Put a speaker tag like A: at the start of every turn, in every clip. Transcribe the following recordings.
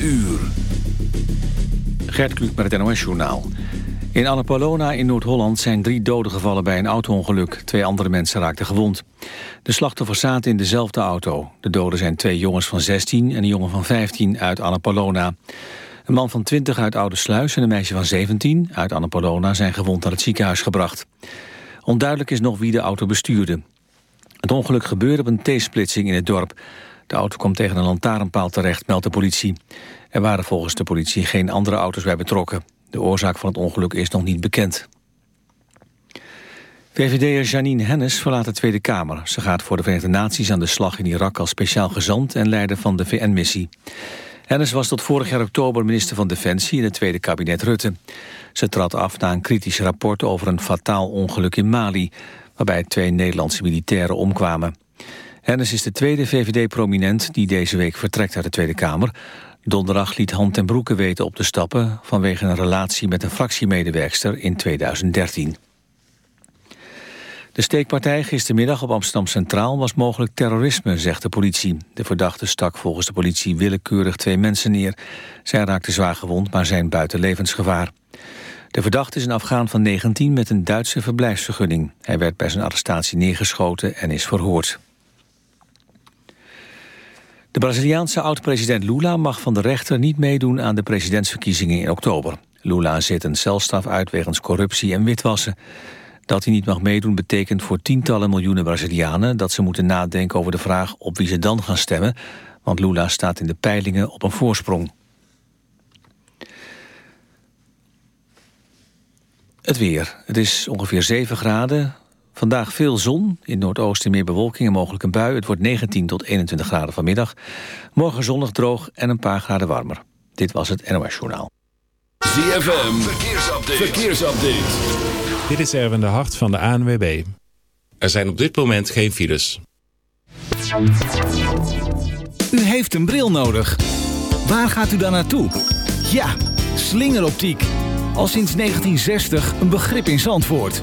A: uur. Gert Kluk met het NOS-journaal. In Annapolona in Noord-Holland zijn drie doden gevallen bij een auto-ongeluk. Twee andere mensen raakten gewond. De slachtoffers zaten in dezelfde auto. De doden zijn twee jongens van 16 en een jongen van 15 uit Annapolona. Een man van 20 uit Oude Sluis en een meisje van 17 uit Annapolona... zijn gewond naar het ziekenhuis gebracht. Onduidelijk is nog wie de auto bestuurde. Het ongeluk gebeurde op een T-splitsing in het dorp. De auto kwam tegen een lantaarnpaal terecht, meldt de politie. Er waren volgens de politie geen andere auto's bij betrokken. De oorzaak van het ongeluk is nog niet bekend. VVD'er Janine Hennis verlaat de Tweede Kamer. Ze gaat voor de Verenigde Naties aan de slag in Irak als speciaal gezant en leider van de VN-missie. Hennis was tot vorig jaar oktober minister van Defensie in het tweede kabinet Rutte. Ze trad af na een kritisch rapport over een fataal ongeluk in Mali... waarbij twee Nederlandse militairen omkwamen. Hennis is de tweede VVD-prominent die deze week vertrekt uit de Tweede Kamer. Donderdag liet Hand en Broeke weten op te stappen... vanwege een relatie met een fractiemedewerkster in 2013. De steekpartij gistermiddag op Amsterdam Centraal was mogelijk terrorisme, zegt de politie. De verdachte stak volgens de politie willekeurig twee mensen neer. Zij raakten zwaar gewond, maar zijn buiten levensgevaar. De verdachte is een Afghaan van 19 met een Duitse verblijfsvergunning. Hij werd bij zijn arrestatie neergeschoten en is verhoord. De Braziliaanse oud-president Lula mag van de rechter niet meedoen aan de presidentsverkiezingen in oktober. Lula zit een celstraf uit wegens corruptie en witwassen. Dat hij niet mag meedoen betekent voor tientallen miljoenen Brazilianen... dat ze moeten nadenken over de vraag op wie ze dan gaan stemmen... want Lula staat in de peilingen op een voorsprong. Het weer. Het is ongeveer 7 graden. Vandaag veel zon, in Noordoosten meer bewolking en mogelijk een bui. Het wordt 19 tot 21 graden vanmiddag. Morgen zonnig droog en een paar graden warmer. Dit was het NOS Journaal.
B: ZFM, verkeersupdate. verkeersupdate.
C: Dit is Erwin de Hart van de ANWB. Er zijn op dit moment geen files.
D: U heeft een bril nodig. Waar gaat u dan naartoe? Ja, slingeroptiek. Al sinds 1960 een begrip in Zandvoort.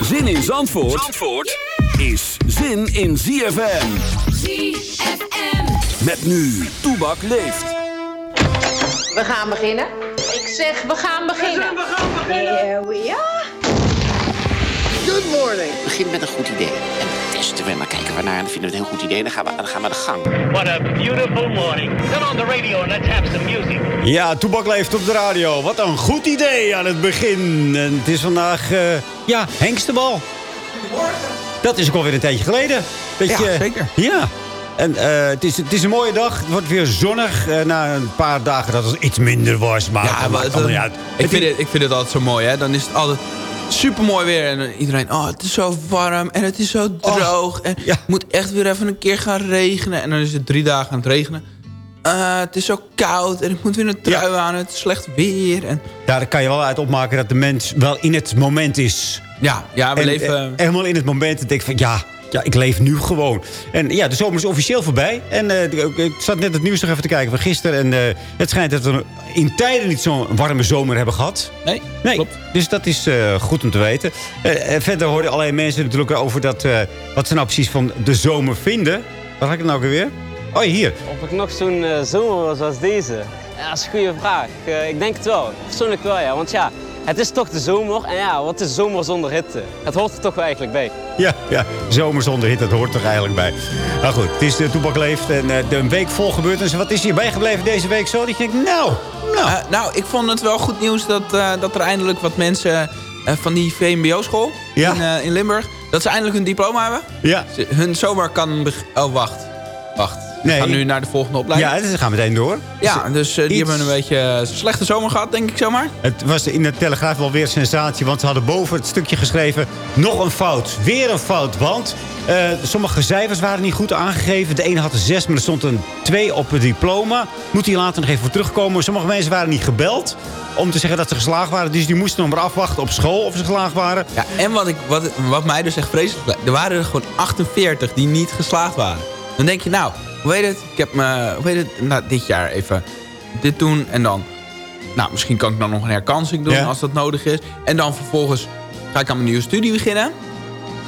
B: Zin in Zandvoort, Zandvoort is zin in ZFM.
E: ZFM.
B: Met nu, Toebak leeft.
F: We gaan beginnen. Ik zeg, we gaan beginnen.
E: We gaan beginnen.
F: Here we are. Good morning.
G: begin met een goed idee. Testen we dan kijken we naar en dan vinden we het een heel goed idee. Dan gaan we, dan gaan we aan de gang.
H: What a beautiful morning. Turn on the radio and let's have some music.
I: Ja, Toebak leeft op de radio. Wat een goed idee aan het begin. En het is vandaag, uh, ja, Hengstebal. Dat is ook alweer een tijdje geleden. Beetje,
J: ja, zeker.
I: Ja. En uh, het, is, het is een mooie dag. Het wordt weer zonnig. Uh, na een paar dagen dat het iets minder was. Maar,
J: ja, maar het, het,
I: ja,
J: ik, vind het, ik vind het altijd zo mooi. Hè? Dan is het altijd super mooi weer. En iedereen, oh, het is zo warm en het is zo droog. en
I: ja.
J: het moet echt weer even een keer gaan regenen. En dan is het drie dagen aan het regenen. Uh, het is zo koud en ik moet weer een trui ja. aan. Het is slecht weer. En...
I: Ja, daar kan je wel uit opmaken dat de mens wel in het moment is.
J: Ja, ja we
I: en,
J: leven...
I: En, helemaal in het moment. denk ik van, ja, Ja, ik leef nu gewoon. En ja, de zomer is officieel voorbij. En eh, ik- ik zat net het nieuws nog even te kijken van gisteren. En eh, het schijnt dat we in tijden niet zo'n warme zomer hebben gehad.
J: Nee,
I: Nee,
J: klopt.
I: dus dat is eh, goed om te weten. Eh, en verder hoorden allerlei mensen natuurlijk over dat, eh, wat ze nou precies van de zomer vinden. Waar ga ik het nou weer? Oh, hier.
K: Of ik nog zo'n zomer was als deze? Ja, dat is een goede vraag. Eh, ik denk het wel. Persoonlijk wel, ja. Want ja, het is toch de zomer. En ja, wat is zomer zonder hitte? Het hoort er toch wel eigenlijk bij.
I: Ja, ja, zomer zonder hit, dat hoort er eigenlijk bij. Nou goed, het is de Toepak Leeft en eh, de een week vol gebeurtenissen. Wat is hier bijgebleven deze week zo? Dat je denkt, nou, nou.
J: Eh, nou, ik vond het wel goed nieuws dat, eh, dat er eindelijk wat mensen eh, van die VMBO-school
I: Ja.
J: in, eh, in Limburg... dat ze eindelijk hun diploma hebben.
I: Ja.
J: Hun zomer kan... Oh, wacht. Wacht.
I: Nee.
J: gaan nu naar de volgende opleiding.
I: Ja, we gaan meteen door.
J: Ja, dus eh, die hebben een beetje een slechte zomer gehad, denk ik zomaar.
I: Het was in de Telegraaf wel weer een sensatie, want ze hadden boven het stukje geschreven... nog een fout, weer een fout, want eh, sommige cijfers waren niet goed aangegeven. De ene had een 6, maar er stond een 2 op het diploma. Moet hij later nog even voor terugkomen. Sommige mensen waren niet gebeld om te zeggen dat ze geslaagd waren. Dus die moesten nog maar afwachten op school of ze geslaagd waren.
J: Ja, en wat, ik, wat, wat mij dus echt vreselijk er waren er gewoon 48 die niet geslaagd waren. Dan denk je, nou, hoe heet het? Ik heb me, hoe heet het? Nou, dit jaar even dit doen en dan... Nou, misschien kan ik dan nog een herkansing doen
I: Ja.
J: als dat nodig is. En dan vervolgens ga ik aan mijn nieuwe studie beginnen.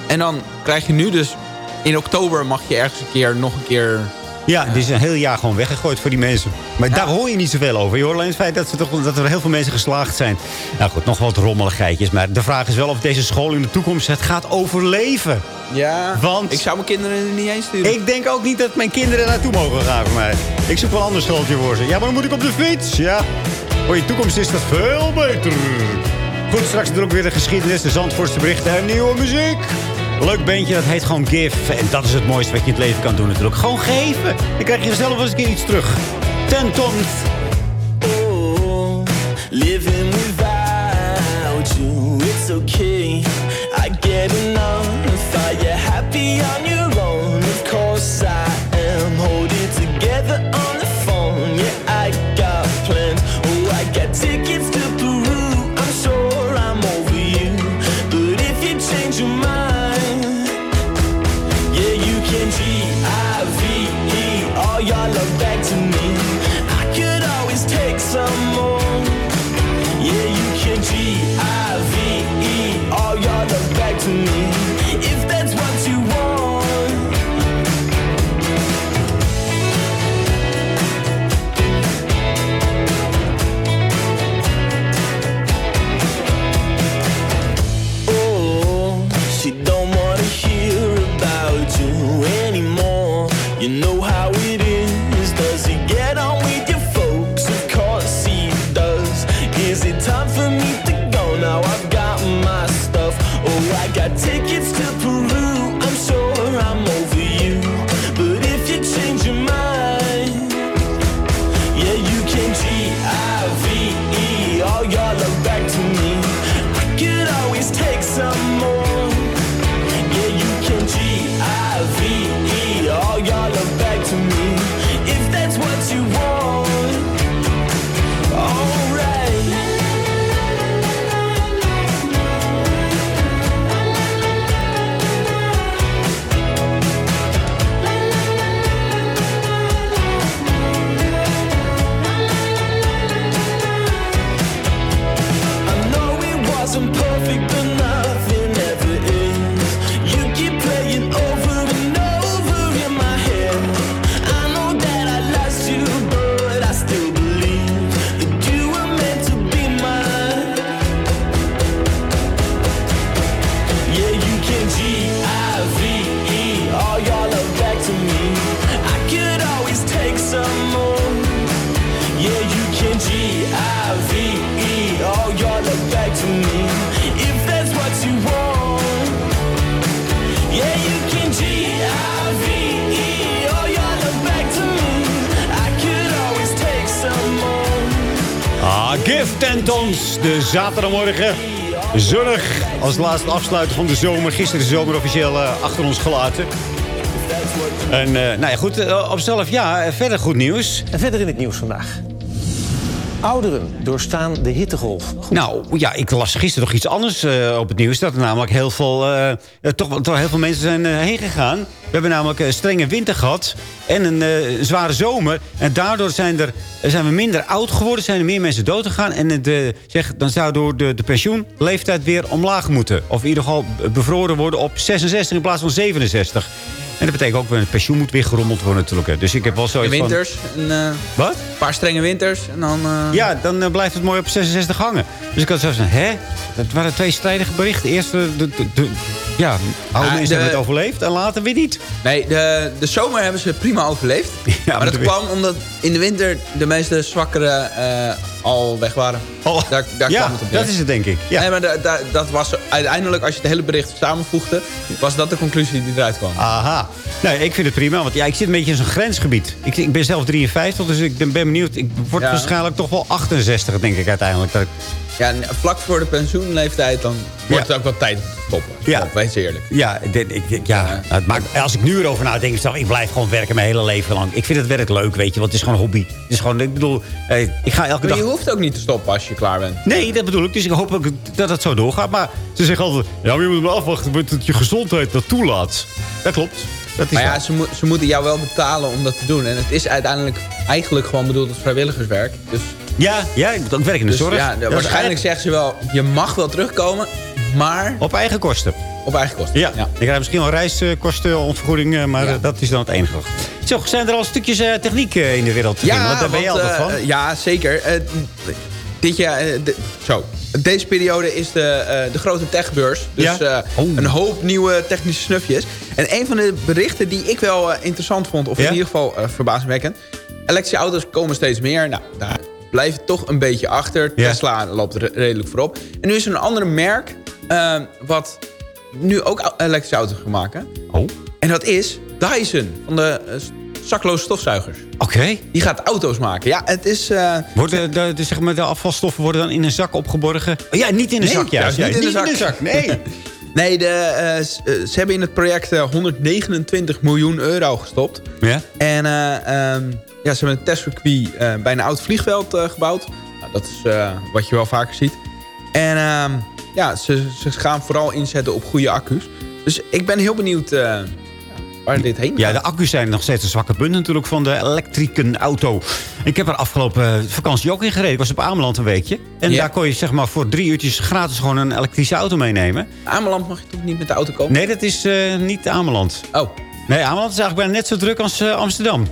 J: En dan krijg je nu dus... In oktober mag je ergens een keer nog een keer...
I: Ja, het is een heel jaar gewoon weggegooid voor die mensen. Maar daar hoor je niet zoveel over. Je hoort alleen het feit dat, ze toch, dat er heel veel mensen geslaagd zijn. Nou goed, nog wat rommeligheidjes. Maar de vraag is wel of deze school in de toekomst het gaat overleven.
J: Ja,
I: Want-
J: ik zou mijn kinderen er niet eens sturen.
I: Ik denk ook niet dat mijn kinderen naartoe mogen gaan voor mij. Ik zoek wel een ander schooltje voor ze. Ja, maar dan moet ik op de fiets. Ja, voor je toekomst is dat veel beter. Goed, straks natuurlijk weer de geschiedenis, de Zandvoortse berichten en nieuwe muziek. Leuk beentje, dat heet gewoon Give. En dat is het mooiste wat je in het leven kan doen natuurlijk. Gewoon geven. Dan krijg je zelf eens een keer iets terug. Ten ton.
L: Oh, living without you, it's okay. I get enough. Are you happy on your own? Of course I
I: Ah, Give ten tons. De zaterdagmorgen. Zonnig. Als laatste afsluiten van de zomer. Gisteren is de zomer officieel eh, achter ons gelaten. En eh, nou ja, goed. eh, op zelf ja. Verder goed nieuws.
M: En verder in het nieuws vandaag. Ouderen doorstaan de hittegolf.
I: Nou ja, ik las gisteren nog iets anders eh, op het nieuws. Dat er namelijk heel veel, eh, eh, toch, toch heel veel mensen zijn eh, heen gegaan. We hebben namelijk een strenge winter gehad en een zware zomer. En daardoor zijn, er, zijn we minder oud geworden. Zijn er meer mensen dood gegaan. En de, zeg, dan zou door de, de pensioenleeftijd weer omlaag moeten. Of in ieder geval bevroren worden op 66 in plaats van 67. En dat betekent ook dat het pensioen moet weer gerommeld worden natuurlijk. Dus ik heb wel zoiets van...
J: winters. Eh,
I: Wat?
J: Een paar strenge winters. En dan... eh,
I: Ja, dan eh, blijft het mooi op 66 hangen. Dus ik had zo van, hè? Dat waren twee strijdige berichten. Eerst de, de, ja, oude
J: Ah,
I: mensen hebben het overleefd en later weer niet.
J: Nee, de, de zomer hebben ze prima overleefd. maar dat
I: de-
J: kwam omdat in de winter de meeste zwakkeren eh, al weg waren. daar daar
I: ja,
J: kwam het op
I: dat is het denk ik. Ja.
J: Nee, maar da- da- dat was uiteindelijk, als je het hele bericht samenvoegde... was dat de conclusie die eruit kwam.
I: Aha. Nee, ik vind het prima, want ja, ik zit een beetje in zo'n grensgebied. Ik, ik ben zelf 53, dus ik ben, ben benieuwd. Ik word
J: Ja.
I: waarschijnlijk toch wel 68, denk ik uiteindelijk. Dat ik-
J: Ja, en vlak voor de pensioenleeftijd, dan wordt het ook wel tijd stoppen.
I: Ja.
J: Stop, wees eerlijk.
I: Ja, ik, ik, ik- ja. nou, het maakt, als ik nu erover nadenk, is toch, ik blijf gewoon werken mijn hele leven lang. Ik vind het werk leuk, weet je, want het is gewoon een hobby. Het is gewoon, ik bedoel, eh, ik ga elke
J: Maar
I: dag...
J: je hoeft ook niet te stoppen als je klaar bent.
I: Nee, dat bedoel ik. Dus ik hoop ook dat het zo doorgaat. Maar ze zeggen altijd... Ja, maar je moet maar afwachten tot je gezondheid dat toelaat. Dat klopt. Dat is
J: Maar ja, ze, mo- ze moeten jou wel betalen om dat te doen. En het is uiteindelijk eigenlijk gewoon bedoeld als vrijwilligerswerk. Dus,
I: Ja, ja, ik moet ook werken in de
J: dus
I: zorg.
J: ja, waarschijnlijk zeggen ze wel, je mag wel terugkomen, maar
I: Op eigen kosten.
J: op eigen kosten.
I: Ja. Ik krijg misschien wel reiskosten, ontvergoeding, eh, maar
J: Ja.
I: dat is dan het enige. Zo, zijn er al stukjes eh, techniek eh, in de wereld te vinden? Want daar ben je altijd van.
J: ja, zeker. Dit jaar, de- zo. Deze periode is de, de grote techbeurs. Dus
I: Ja? Oh.
J: een hoop nieuwe technische snufjes. En een van de berichten die ik wel eh, interessant vond... of
I: Ja?
J: in ieder geval eh, verbazingwekkend... elektrische auto's komen steeds meer. Nou, daar blijft het toch een beetje achter.
I: Ja.
J: Tesla loopt re- redelijk voorop. En nu is er een andere merk... eh, wat nu ook elektrische auto's gaat maken.
I: Oh.
J: En dat is Dyson. Van de eh, zakloze stofzuigers.
I: Oké.
J: Die gaat auto's maken. Ja, het is...
I: Worden de, de, zeg maar, de afvalstoffen worden dan in een zak opgeborgen? Oh, ja, niet in een
J: Nee,
I: zak juist.
J: juist
I: Ja,
J: niet in de zak.
I: Nee.
J: nee, de, eh, eh, ze hebben in het project eh, 129 miljoen euro gestopt.
I: ja?
J: En eh, ehm, ja, ze hebben een testcircuit eh, bij een oud vliegveld eh, gebouwd. Nou, dat is eh, wat je wel vaker ziet. En ehm, ja, ze, ze gaan vooral inzetten op goede accu's. Dus ik ben heel benieuwd eh, waar dit heen
I: Ja, de accu's zijn nog steeds een zwakke punt natuurlijk van de elektrische auto. Ik heb er afgelopen eh, vakantie ook in gereden. Ik was op Ameland een weekje. En
J: Ja.
I: daar kon je zeg maar voor drie uurtjes gratis gewoon een elektrische auto meenemen.
J: Ameland mag je toch niet met de auto komen?
I: Nee, dat is eh, niet Ameland.
J: Oh,
I: Nee, Ameland is eigenlijk bijna net zo druk als eh, Amsterdam.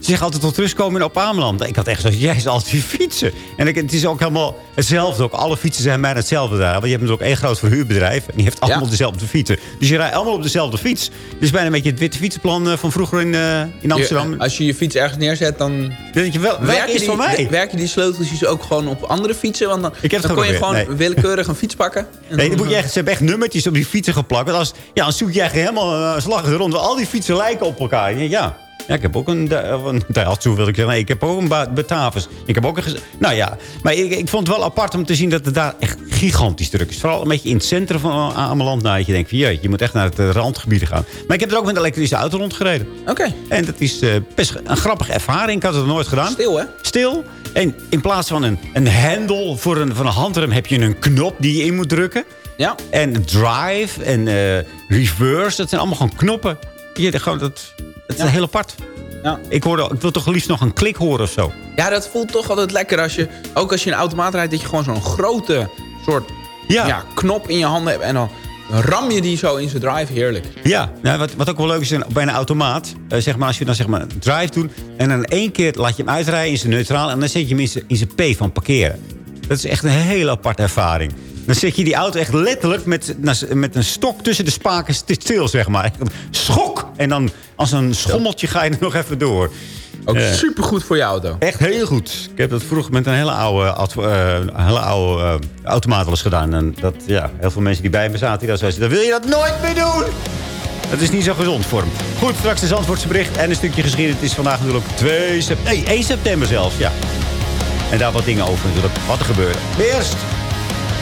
I: Ze zeggen altijd tot rust komen op Ameland. Ik had echt zo, jij is altijd weer fietsen. En ik, het is ook helemaal hetzelfde. Ook alle fietsen zijn bijna hetzelfde daar. Want je hebt natuurlijk één groot verhuurbedrijf. En die heeft allemaal
J: Ja.
I: dezelfde fietsen. Dus je rijdt allemaal op dezelfde fiets. Het is bijna een beetje het witte fietsenplan eh, van vroeger in, eh, in Amsterdam.
J: Je- als je je fiets ergens neerzet, dan
I: denk je wel,
J: Werken
I: is
J: die,
I: van mij?
J: werken die sleuteltjes ook gewoon op andere fietsen? Want dan,
I: Ik heb het
J: dan kon je gewoon
I: nee.
J: willekeurig een fiets pakken. En
I: Nee, dan moet je echt, ze hebben echt nummertjes op die fietsen geplakt. Want als, ja, dan zoek je echt helemaal uh, slag rond. Al die fietsen lijken op elkaar. Ja, ja. Ik heb ook een, een wil ik zeggen. Nee, ik heb ook een Ba- Batavus. Ik heb ook een... Nou ja, maar ik, ik vond het wel apart om te zien dat het daar echt gigantisch druk is. Vooral een beetje in het centrum van Ameland. Nou, dat je denkt, van, jeetje, je moet echt naar het eh, randgebied gaan. Maar ik heb er ook met een elektrische auto rondgereden.
J: Oké.
I: En dat is eh, best een grappige ervaring. Ik had het nog nooit gedaan.
J: Stil, hè?
I: Stil. En in plaats van een, een hendel voor een, van een handrem... heb je een knop die je in moet drukken.
J: Ja.
I: En drive en eh, reverse, dat zijn allemaal gewoon knoppen. Je, gewoon, dat, dat is heel apart.
J: Ja.
I: Ik, hoorde, ik wil toch liefst nog een klik horen of zo.
J: Ja, dat voelt toch altijd lekker als je... Ook als je een automaat rijdt, dat je gewoon zo'n grote soort
I: Ja.
J: ja. knop in je handen hebt. En dan ram je die zo in zijn drive. Heerlijk.
I: Ja, nou, wat, wat ook wel leuk is bij een automaat. eh, zeg maar, als je dan zeg maar drive doet. En dan één keer laat je hem uitrijden in zijn neutraal. En dan zet je hem in zijn, in zijn P van parkeren. Dat is echt een hele aparte ervaring. Dan zet je die auto echt letterlijk met, met een stok tussen de spaken stil, zeg maar. Echt een Schok! En dan als een schommeltje ga je er nog even door.
J: Ook
I: Eh,
J: supergoed voor je auto.
I: Echt heel goed. Ik heb dat vroeger met een hele oude, een hele oude eh, automaat wel eens gedaan. En dat, ja, heel veel mensen die bij me zaten, die dat zeiden, dan wil je dat nooit meer doen. Dat is niet zo gezond voor hem. Goed, straks de Zandvoortse bericht en een stukje geschiedenis. Het is vandaag natuurlijk 2 september. Nee, 1 september zelfs, ja. En daar wat dingen over natuurlijk, wat er gebeurde. Maar Eerst,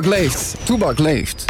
N: Toebak leeft, Toebak leeft.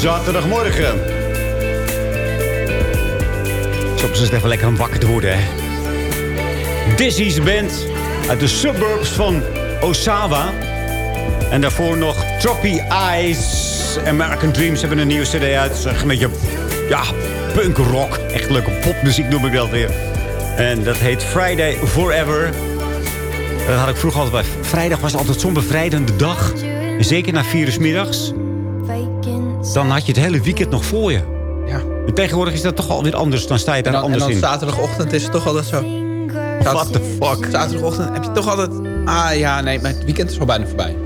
I: Zaterdagmorgen. Soms is het even lekker om wakker te worden hè. Dizzy's band uit de suburbs van Osawa. En daarvoor nog Troppy Eyes. American Dreams hebben een nieuwe cd uit. Zeg een beetje, ja, punk rock. Echt leuke popmuziek noem ik dat weer. En dat heet Friday Forever. Dat had ik vroeger altijd bij. Vrijdag was altijd zo'n bevrijdende dag. Zeker na 's middags. Dan had je het hele weekend nog voor je.
J: Ja.
I: En tegenwoordig is dat toch alweer anders. Dan sta je daar
J: En dan, en
I: anders
J: dan
I: in.
J: zaterdagochtend is het toch altijd zo.
I: What the fuck?
J: Zaterdagochtend heb je toch altijd... Ah ja, nee, maar het weekend is al bijna voorbij.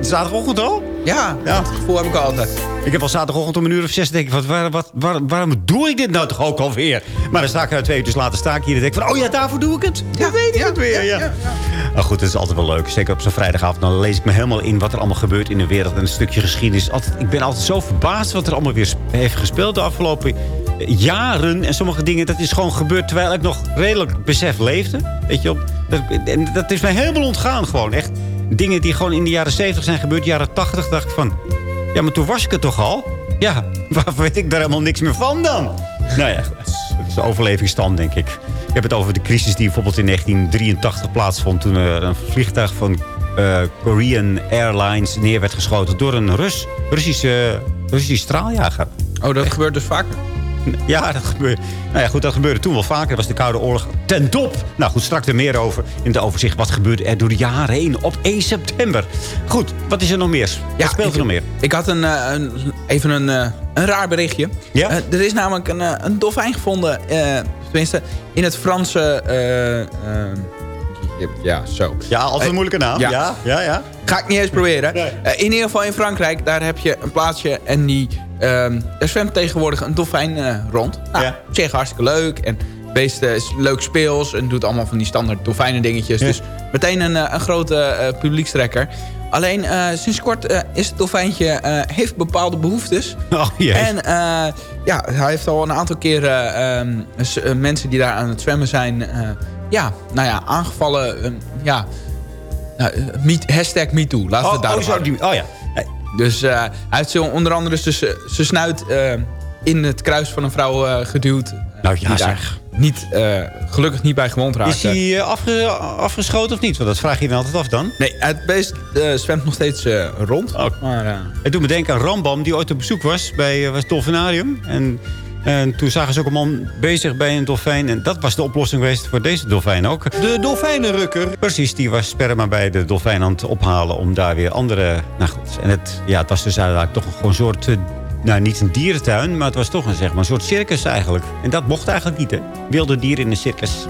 I: Zaterdagochtend al?
J: Ja, dat gevoel heb ik altijd.
I: Ik heb al zaterdagochtend om een uur of zes denk ik, wat, waar, wat, waar, waarom doe ik dit nou toch ook alweer? Maar dan sta ik er twee uur later sta ik hier en denk ik van, oh ja, daarvoor doe ik het. Ja, weet ik het weer, ja. Maar goed, het is altijd wel leuk. Zeker op zo'n vrijdagavond. Dan lees ik me helemaal in wat er allemaal gebeurt in de wereld. En een stukje geschiedenis. Altijd, ik ben altijd zo verbaasd wat er allemaal weer heeft gespeeld de afgelopen jaren. En sommige dingen, dat is gewoon gebeurd terwijl ik nog redelijk besef leefde. Weet je. Dat, en dat is mij helemaal ontgaan gewoon. Echt dingen die gewoon in de jaren 70 zijn gebeurd. Jaren 80 dacht ik van... Ja, maar toen was ik het toch al? Ja, waar weet ik daar helemaal niks meer van dan? Nou ja, is, de overlevingsstand, denk ik. Ik heb het over de crisis die bijvoorbeeld in 1983 plaatsvond... toen er een vliegtuig van eh, Korean Airlines neer werd geschoten... door een Rus, Russische die straaljager.
J: Oh, dat gebeurt dus vaker?
I: Ja, dat gebeurde. Nou ja, goed, dat gebeurde toen wel vaker. Dat was de Koude Oorlog ten top. Nou goed, straks er meer over in het overzicht. Wat gebeurde er door de jaren heen op 1 september? Goed, wat is er nog meer? Wat speelt
J: ik,
I: er nog meer?
J: Ik had een, eh, een, even een, eh, een raar berichtje.
I: Ja?
J: Eh, er is namelijk een, een dolfijn gevonden. tenminste, in het Franse... ja, zo.
I: Ja, altijd een moeilijke naam. Ja, ja, ja.
J: Ga ik niet eens proberen. In ieder geval in Frankrijk, daar heb je een plaatsje en die... ehm er zwemt tegenwoordig een dolfijn eh, rond. Nou, op zich hartstikke leuk. En het beest is leuk speels en doet allemaal van die standaard dolfijnen dingetjes. Dus meteen een, eh, een grote eh, publiekstrekker. Alleen sinds kort is het dolfijntje heeft bepaalde behoeftes.
I: Oh, jee.
J: En ja, hij heeft al een aantal keren ehm, eh, mensen die daar aan het zwemmen zijn... ja, nou ja, aangevallen. ja, nou, me, hashtag MeToo. Laten we het
I: Oh,
J: daarop
I: oh, die, oh ja.
J: Dus eh, hij heeft zo onder andere zijn snuit eh, in het kruis van een vrouw eh, geduwd.
I: Nou ja, zeg.
J: Niet, eh, gelukkig niet bij gewond raakte.
I: Is hij afge- afgeschoten of niet? Want dat vraag je dan altijd af dan.
J: Nee, het beest eh, zwemt nog steeds eh, rond. Maar, eh,
I: Het doet me denken aan Rambam, die ooit op bezoek was bij was het Dolfinarium. En, en toen zagen ze ook een man bezig bij een dolfijn. En dat was de oplossing geweest voor deze dolfijn ook. De dolfijnenrukker. Precies, die was sperma bij de dolfijn aan het ophalen om daar weer andere... Nou goed, en het, ja, het was dus eigenlijk toch gewoon een soort... eh, nou, niet een dierentuin, maar het was toch een, zeg maar, een soort circus eigenlijk. En dat mocht eigenlijk niet, hè? Wilde dieren in een circus.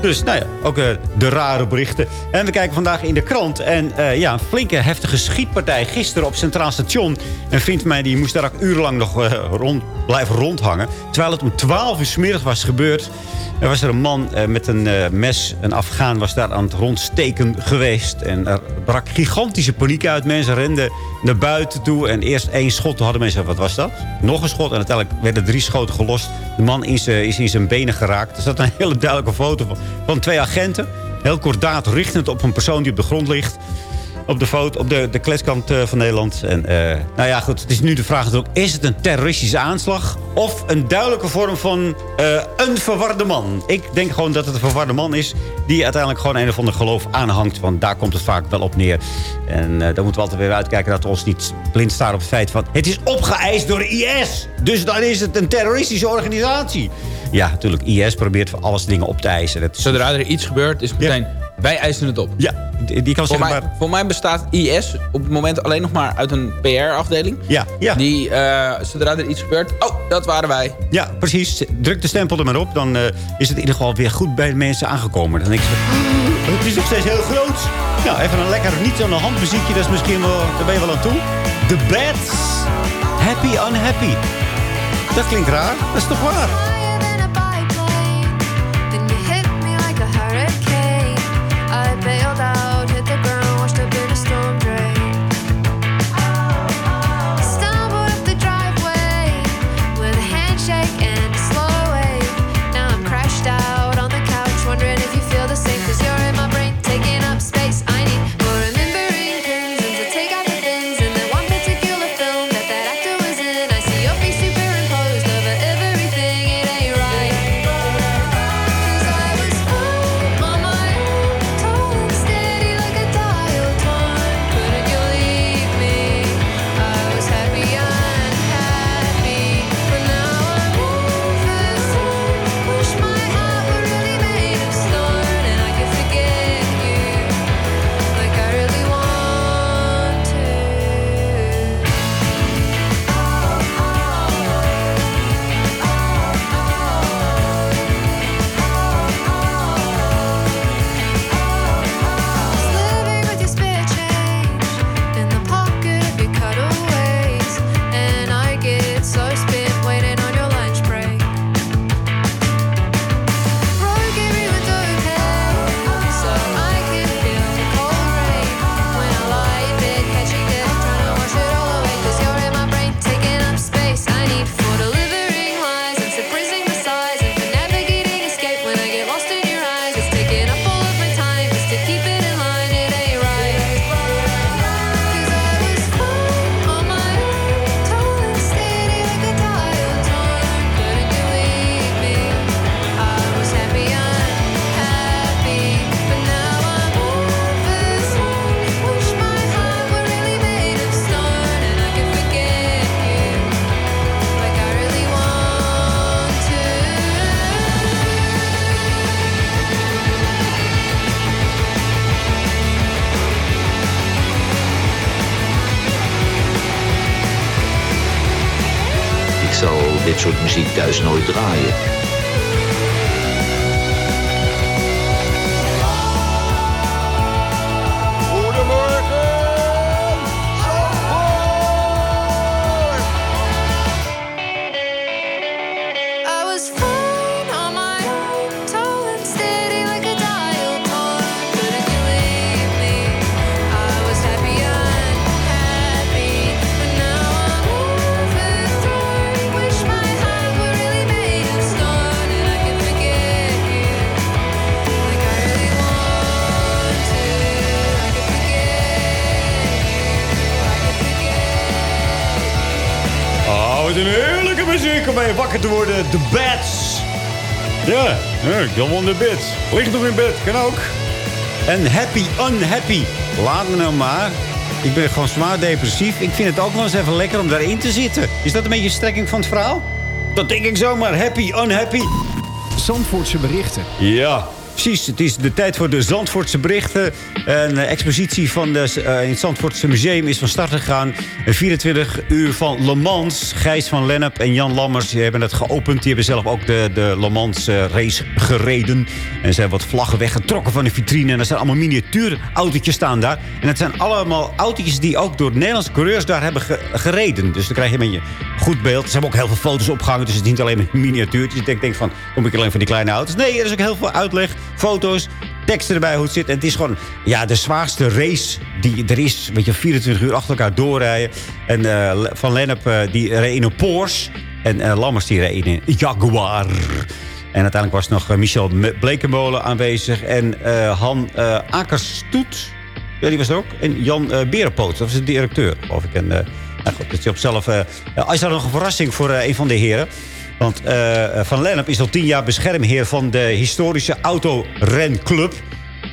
I: Dus nou ja, ook eh, de rare berichten. En we kijken vandaag in de krant. En eh, ja, een flinke heftige schietpartij gisteren op Centraal Station. Een vriend van mij die moest daar ook urenlang nog eh, rond, blijven rondhangen. Terwijl het om 12 uur 's middag was gebeurd. Er was er een man met een mes, een Afghaan, was daar aan het rondsteken geweest. En er brak gigantische paniek uit. Mensen renden naar buiten toe. En eerst één schot, toen hadden mensen, wat was dat? Nog een schot. En uiteindelijk werden drie schoten gelost. De man zijn- is in zijn benen geraakt. Er zat een hele duidelijke foto van, van twee agenten. Heel kordaat richtend op een persoon die op de grond ligt. Op de foto, op de, de kletskant eh, van Nederland. En, eh, nou ja, goed. Het is nu de vraag natuurlijk. Is het een terroristische aanslag? Of een duidelijke vorm van eh, een verwarde man? Ik denk gewoon dat het een verwarde man is. Die uiteindelijk gewoon een of ander geloof aanhangt. Want daar komt het vaak wel op neer. En eh, daar moeten we altijd weer uitkijken. Dat we ons niet blind staan op het feit van... Het is opgeëist door IS. Dus dan is het een terroristische organisatie. Ja, natuurlijk. IS probeert voor alles dingen op te eisen. Dat is
J: zodra er iets gebeurt, is het meteen... Wij eisen het op.
I: Ja, die, die kan
J: voor
I: zeggen
J: mij,
I: maar...
J: Voor mij bestaat IS op het moment alleen nog maar uit een PR-afdeling.
I: Ja, ja.
J: Die, eh, zodra er iets gebeurt... Oh, dat waren wij.
I: Ja, precies. Druk de stempel er maar op. Dan eh, is het in ieder geval weer goed bij de mensen aangekomen. Dan denk je, "Oh, het is nog steeds heel groot. Nou, even een lekker niet zo'n handmuziekje. Dat is misschien wel, daar ben je wel aan toe. The Bats. Happy Unhappy. Dat klinkt raar. Dat is toch waar?
O: Muziek thuis nooit draaien.
I: John on the bed. Ligt nog in bed, kan ook. En happy, unhappy. Laat me nou maar. Ik ben gewoon zwaar depressief. Ik vind het ook wel eens even lekker om daarin te zitten. Is dat een beetje een strekking van het verhaal? Dat denk ik zomaar. Happy, unhappy.
D: Zandvoortse berichten.
I: Ja, precies. Het is de tijd voor de Zandvoortse berichten. Een eh, expositie van de, eh, in het Zandvoortse Museum is van start gegaan. Een 24 uur van Le Mans. Gijs van Lennep en Jan Lammers die hebben het geopend. Die hebben zelf ook de, de Le Mans eh, race gereden. En ze hebben wat vlaggen weggetrokken van de vitrine. En er zijn allemaal miniatuurautootjes staan daar. En het zijn allemaal autootjes die ook door Nederlandse coureurs daar hebben ge- gereden. Dus dan krijg je een beetje goed beeld. Ze hebben ook heel veel foto's opgehangen. Dus het is niet alleen maar miniatuurtjes. Ik denk, denk van, kom ik alleen van die kleine auto's? Nee, er is ook heel veel uitleg, foto's, teksten erbij hoe het zit. En het is gewoon ja, de zwaarste race die er is. Weet je, 24 uur achter elkaar doorrijden. En eh, Van Lennep eh, die reed in een Porsche. En eh, Lammers die reed in een Jaguar. En uiteindelijk was nog Michel Blekenmolen aanwezig. En Han Akerstoet. Ja, die was er ook. En Jan Berenpoot, dat was de directeur, geloof ik. En, goed, dat is op zelf... eh is er nog een verrassing voor eh, een van de heren? Want eh, Van Lennep is al tien jaar beschermheer van de historische autorenclub.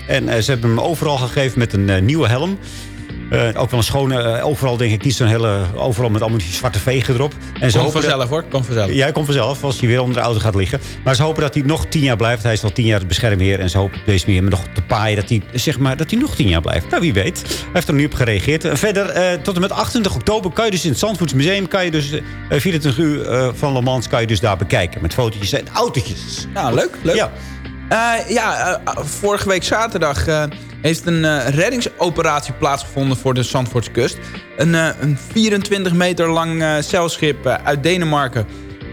I: En ze hebben hem overal gegeven met een nieuwe helm. Eh, ook wel een schone, eh, overal denk ik niet zo'n hele... Overal met allemaal die zwarte vegen erop. En ze
J: Komt
I: hopen dat-
J: vanzelf hoor, komt vanzelf.
I: ja, hij komt vanzelf als hij weer onder de auto gaat liggen. Maar ze hopen dat hij nog tien jaar blijft. Hij is al tien jaar het beschermheer. En ze hopen deze manier nog te paaien dat hij, zeg maar, dat hij nog tien jaar blijft. Nou, wie weet. Hij heeft er nu op gereageerd. En verder, eh, tot en met 28 oktober kan je dus in het Zandvoorts Museum... Kan je dus, eh, 24 uur eh, van Le Mans kan je dus daar bekijken. Met fotootjes en autootjes.
J: Nou, leuk. leuk.
I: Ja.
J: Eh, ja, eh, vorige week zaterdag eh, heeft een reddingsoperatie plaatsgevonden voor de Zandvoortse kust. Een, eh, een 24 meter lang eh, zeilschip uit Denemarken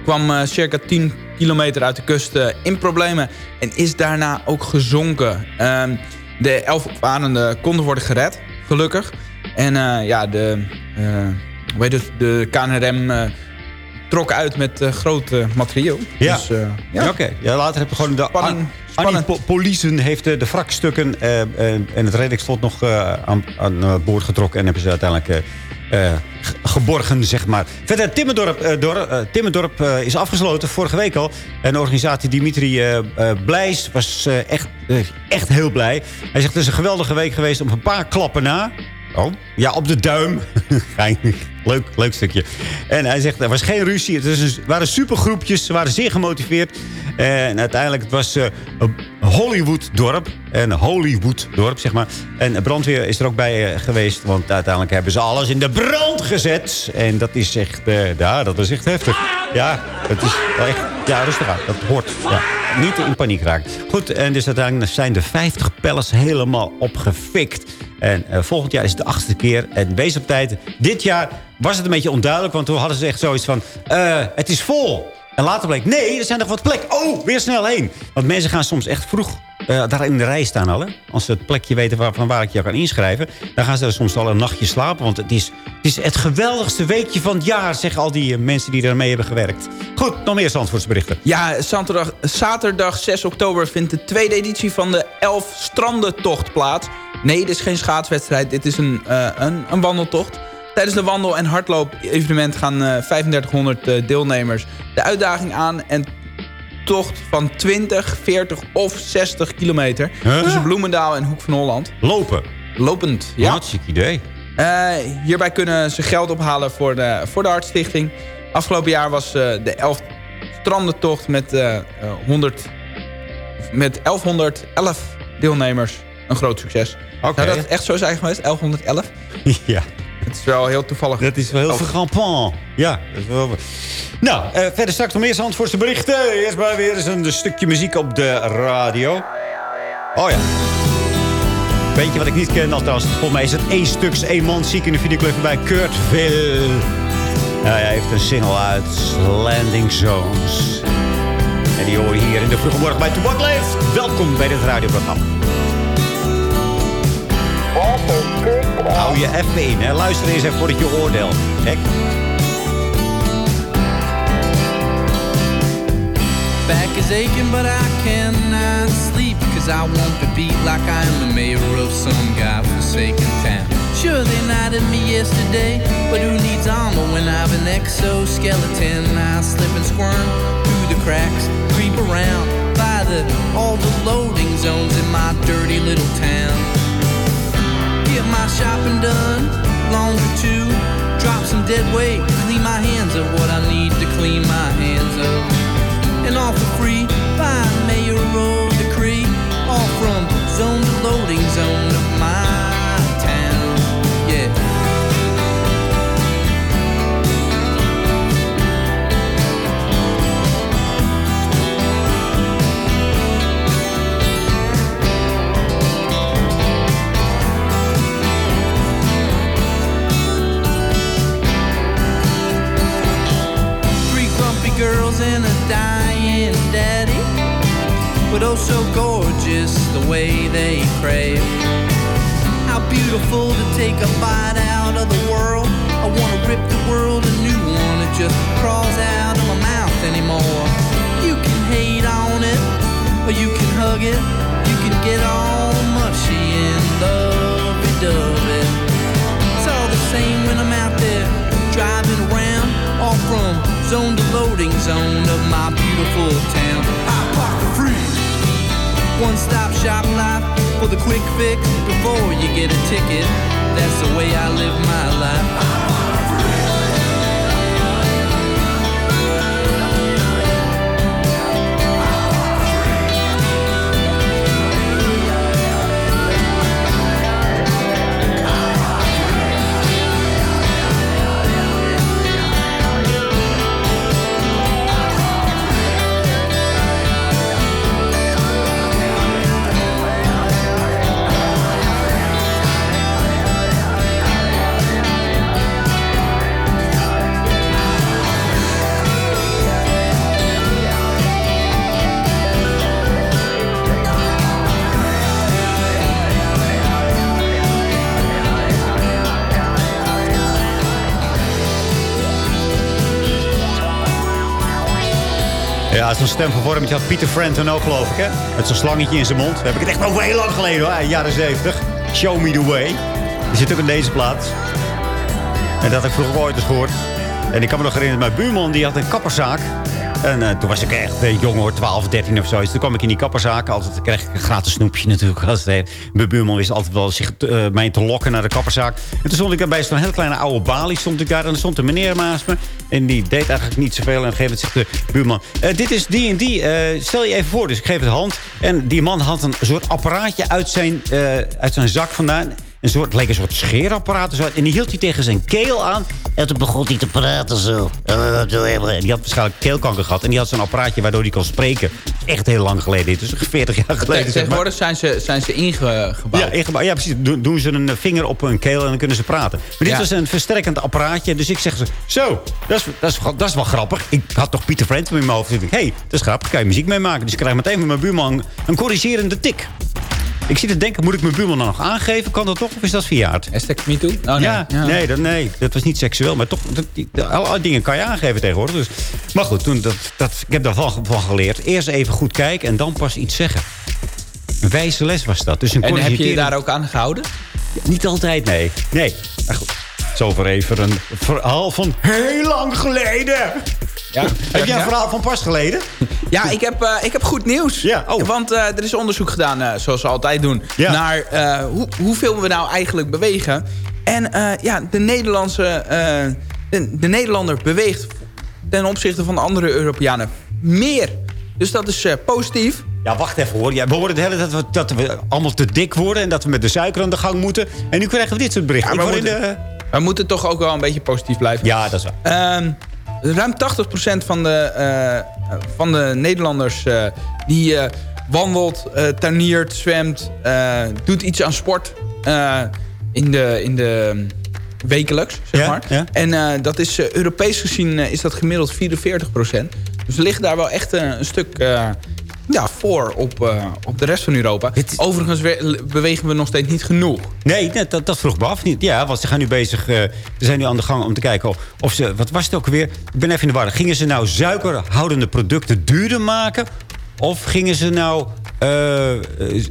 J: kwam circa 10 kilometer uit de kust in problemen en is daarna ook gezonken. Ehm, de elf opvarenden konden worden gered, gelukkig. En ja, de, hoe heet het, de KNRM trok uit met groot materieel.
I: Ja,
J: Dus,
I: ja. oké. Ja, later heb je gewoon de...
J: Spanning-
I: Annie Po- heeft de, de wrakstukken eh, eh, en het reddingsvlot nog eh, aan, aan eh, boord getrokken. En hebben ze uiteindelijk eh, eh, geborgen, zeg maar. Verder, eh, eh, Timmerdorp eh, is afgesloten, vorige week al. En de organisatie Dimitri eh, eh, Blijs was eh, echt, eh, echt heel blij. Hij zegt, het is een geweldige week geweest op een paar klappen na. Oh, ja, op de duim. Leuk, leuk stukje. En hij zegt, er was geen ruzie. Het was een- waren supergroepjes. Ze waren zeer gemotiveerd. En uiteindelijk het was een Hollywood-dorp. Een Hollywood-dorp, zeg maar. En brandweer is er ook bij eh, geweest. Want uiteindelijk hebben ze alles in de brand gezet. En dat is echt, ja, dat is echt heftig. Ja, dat is echt, ja, rustig aan. Dat hoort, ja. Niet in paniek raken. Goed, en dus uiteindelijk zijn de 50 pellets helemaal opgefikt. En eh, volgend jaar is het de achtste keer. En wees op tijd. Dit jaar was het een beetje onduidelijk. Want toen hadden ze echt zoiets van... eh, het is vol. En later bleek, nee, er zijn nog wat plekken. Oh, weer snel heen. Want mensen gaan soms echt vroeg eh, daar in de rij staan al. Hè? Als ze het plekje weten waar, van waar ik je kan inschrijven. Dan gaan ze er soms al een nachtje slapen. Want het is, het is het geweldigste weekje van het jaar. Zeggen al die mensen die ermee hebben gewerkt. Goed, nog meer Zandvoortsberichten.
J: Ja, zaterdag, zaterdag 6 oktober vindt de tweede editie van de Elf Strandentocht plaats. Nee, dit is geen schaatswedstrijd, dit is een, eh, een, een wandeltocht. Tijdens de wandel- en hardloop-evenement gaan eh 3500 eh, deelnemers de uitdaging aan... en tocht van 20, 40 of 60 kilometer...
I: Huh?
J: tussen Bloemendaal en Hoek van Holland.
I: Lopen?
J: Lopend, ja.
I: Hartstikke idee.
J: Hierbij kunnen ze geld ophalen voor de, voor de Hartstichting. Afgelopen jaar was de 11 strandentocht met, eh, eh, 100, met 1111 deelnemers een groot succes. Zou dat echt zo zijn geweest? 1111?
I: ja.
J: Het is wel heel toevallig.
I: Dat is wel heel vergrampant. Ja, dat is wel... Nou, eh, verder straks nog meer Zandvoortse berichten. Eerst maar weer eens een stukje muziek op de radio. Oh ja. Weet je wat ik niet ken? Althans, volgens mij is het één stuks, één man ziek in de videoclub bij Kurt Vil. Ja, hij heeft een single uit, Landing Zones. En die hoor je hier in de vroege morgen bij Toebak Leeft. Welkom bij dit radioprogramma. Hou je even in, hè. Luister eens even voordat je oordeelt. Kijk.
P: Back is aching, but I cannot sleep. Cause I want to beat like I am the mayor of some godforsaken town. Sure, they knighted me yesterday, but who needs armor when I have an exoskeleton? I slip and squirm through the cracks, creep around by the all the loading zones in my dirty little town. Get my shopping done, laundry too. Drop some dead weight, clean my hands of what I need to clean my hands of and all for free by mayoral decree. All from zone to loading zone of my girls and a dying daddy. But oh, so gorgeous the way they crave. How beautiful to take a bite out of the world. I wanna rip the world a new one. It just crawls out of my mouth anymore. You can hate on it, or you can hug it. You can get all One stop shop life for the quick fix before you get a ticket. That's the way I live my life.
I: Ja, zo'n stemvervorming had Peter Frampton ook, geloof ik, hè? Met zo'n slangetje in zijn mond. Daar heb ik het echt over heel lang geleden, hoor. Jaren 70. Show Me The Way. Die zit ook in deze plaats. En dat heb ik vroeger ooit eens gehoord. En ik kan me nog herinneren, mijn buurman die had een kapperzaak. En eh, toen was ik echt uh, jong hoor, 12, 13 of zo. Dus toen kwam ik in die kapperzaak. Altijd kreeg ik een gratis snoepje natuurlijk. Als het, mijn buurman wist altijd wel zich mij te lokken naar de kapperzaak. En toen stond ik daar bij zo'n heel kleine oude balie. Stond ik daar en er stond een meneer naast me. En die deed eigenlijk niet zoveel. En op moment zegt de buurman... Dit is die en die. Stel je even voor. Dus ik geef het hand. En die man had een soort apparaatje uit zijn, uit zijn zak vandaan. Een soort, leek een soort scheerapparaat. Zo. En die hield hij tegen zijn keel aan. En toen begon hij te praten zo. En die had waarschijnlijk keelkanker gehad. En die had zo'n apparaatje waardoor hij kon spreken. Echt heel lang geleden. Dit is 40 jaar geleden.
J: Tegenwoordig zeg maar. zijn ze, zijn ze ingebouwd.
I: Ja, ingebouwd. ja, precies. Doen, doen ze een vinger op hun keel en dan kunnen ze praten. Maar dit ja. was een versterkend apparaatje. Dus ik zeg zo, zo, dat is, dat is, dat is wel grappig. Ik had toch Pieter Frampton in mijn hoofd. Hé, hey, dat is grappig. Kan je muziek mee maken. Dus ik krijg meteen van mijn buurman een corrigerende tik. Ik zit te denken, moet ik mijn buurman dan nog aangeven? Kan dat toch? Of is dat verjaard?
J: Hashtag me too? Oh, nee.
I: Ja, ja. Nee, dat, nee, dat was niet seksueel. Maar toch, dat, die, alle dingen kan je aangeven tegenwoordig. Dus. Maar goed, toen, dat, dat, ik heb daar van, van geleerd. Eerst even goed kijken en dan pas iets zeggen. Een wijze les was dat. Dus een
J: en heb je je daar ook aan gehouden?
I: Ja, niet altijd, nee. Nee, maar goed. Zover even een verhaal van heel lang geleden. Ja, heb jij een verhaal van pas geleden?
J: Ja, ik heb, uh, ik heb goed nieuws.
I: Ja, oh.
J: Want uh, er is onderzoek gedaan, uh, zoals ze altijd doen... Ja. naar hoe, hoeveel we nou eigenlijk bewegen. En ja, de, Nederlandse, de, de, Nederlander beweegt ten opzichte van de andere Europeanen meer. Dus dat is positief.
I: Ja, wacht even hoor. Ja, we horen de hele tijd dat we, dat we allemaal te dik worden... en dat we met de suiker aan de gang moeten. En nu krijgen we dit soort berichten.
J: Ja, we, moeten, de... We moeten toch ook wel een beetje positief blijven.
I: Ja, dat is waar.
J: Ruim 80% van de, eh, van de Nederlanders eh, die eh, wandelt, tuiniert, zwemt, doet iets aan sport in de, in de wekelijks, zeg maar.
I: ja.
J: En dat is Europees gezien is dat gemiddeld 44%. Dus we liggen daar wel echt een stuk ja, voor op, eh, op de rest van Europa. Overigens we- bewegen we nog steeds niet genoeg.
I: Nee, dat, dat, dat vroeg me af niet. Ja, want ze gaan nu bezig. eh, ze zijn nu aan de gang om te kijken of, of ze. Wat was het ook alweer? Ik ben even in de war. Gingen ze nou suikerhoudende producten duurder maken? Of gingen ze nou eh,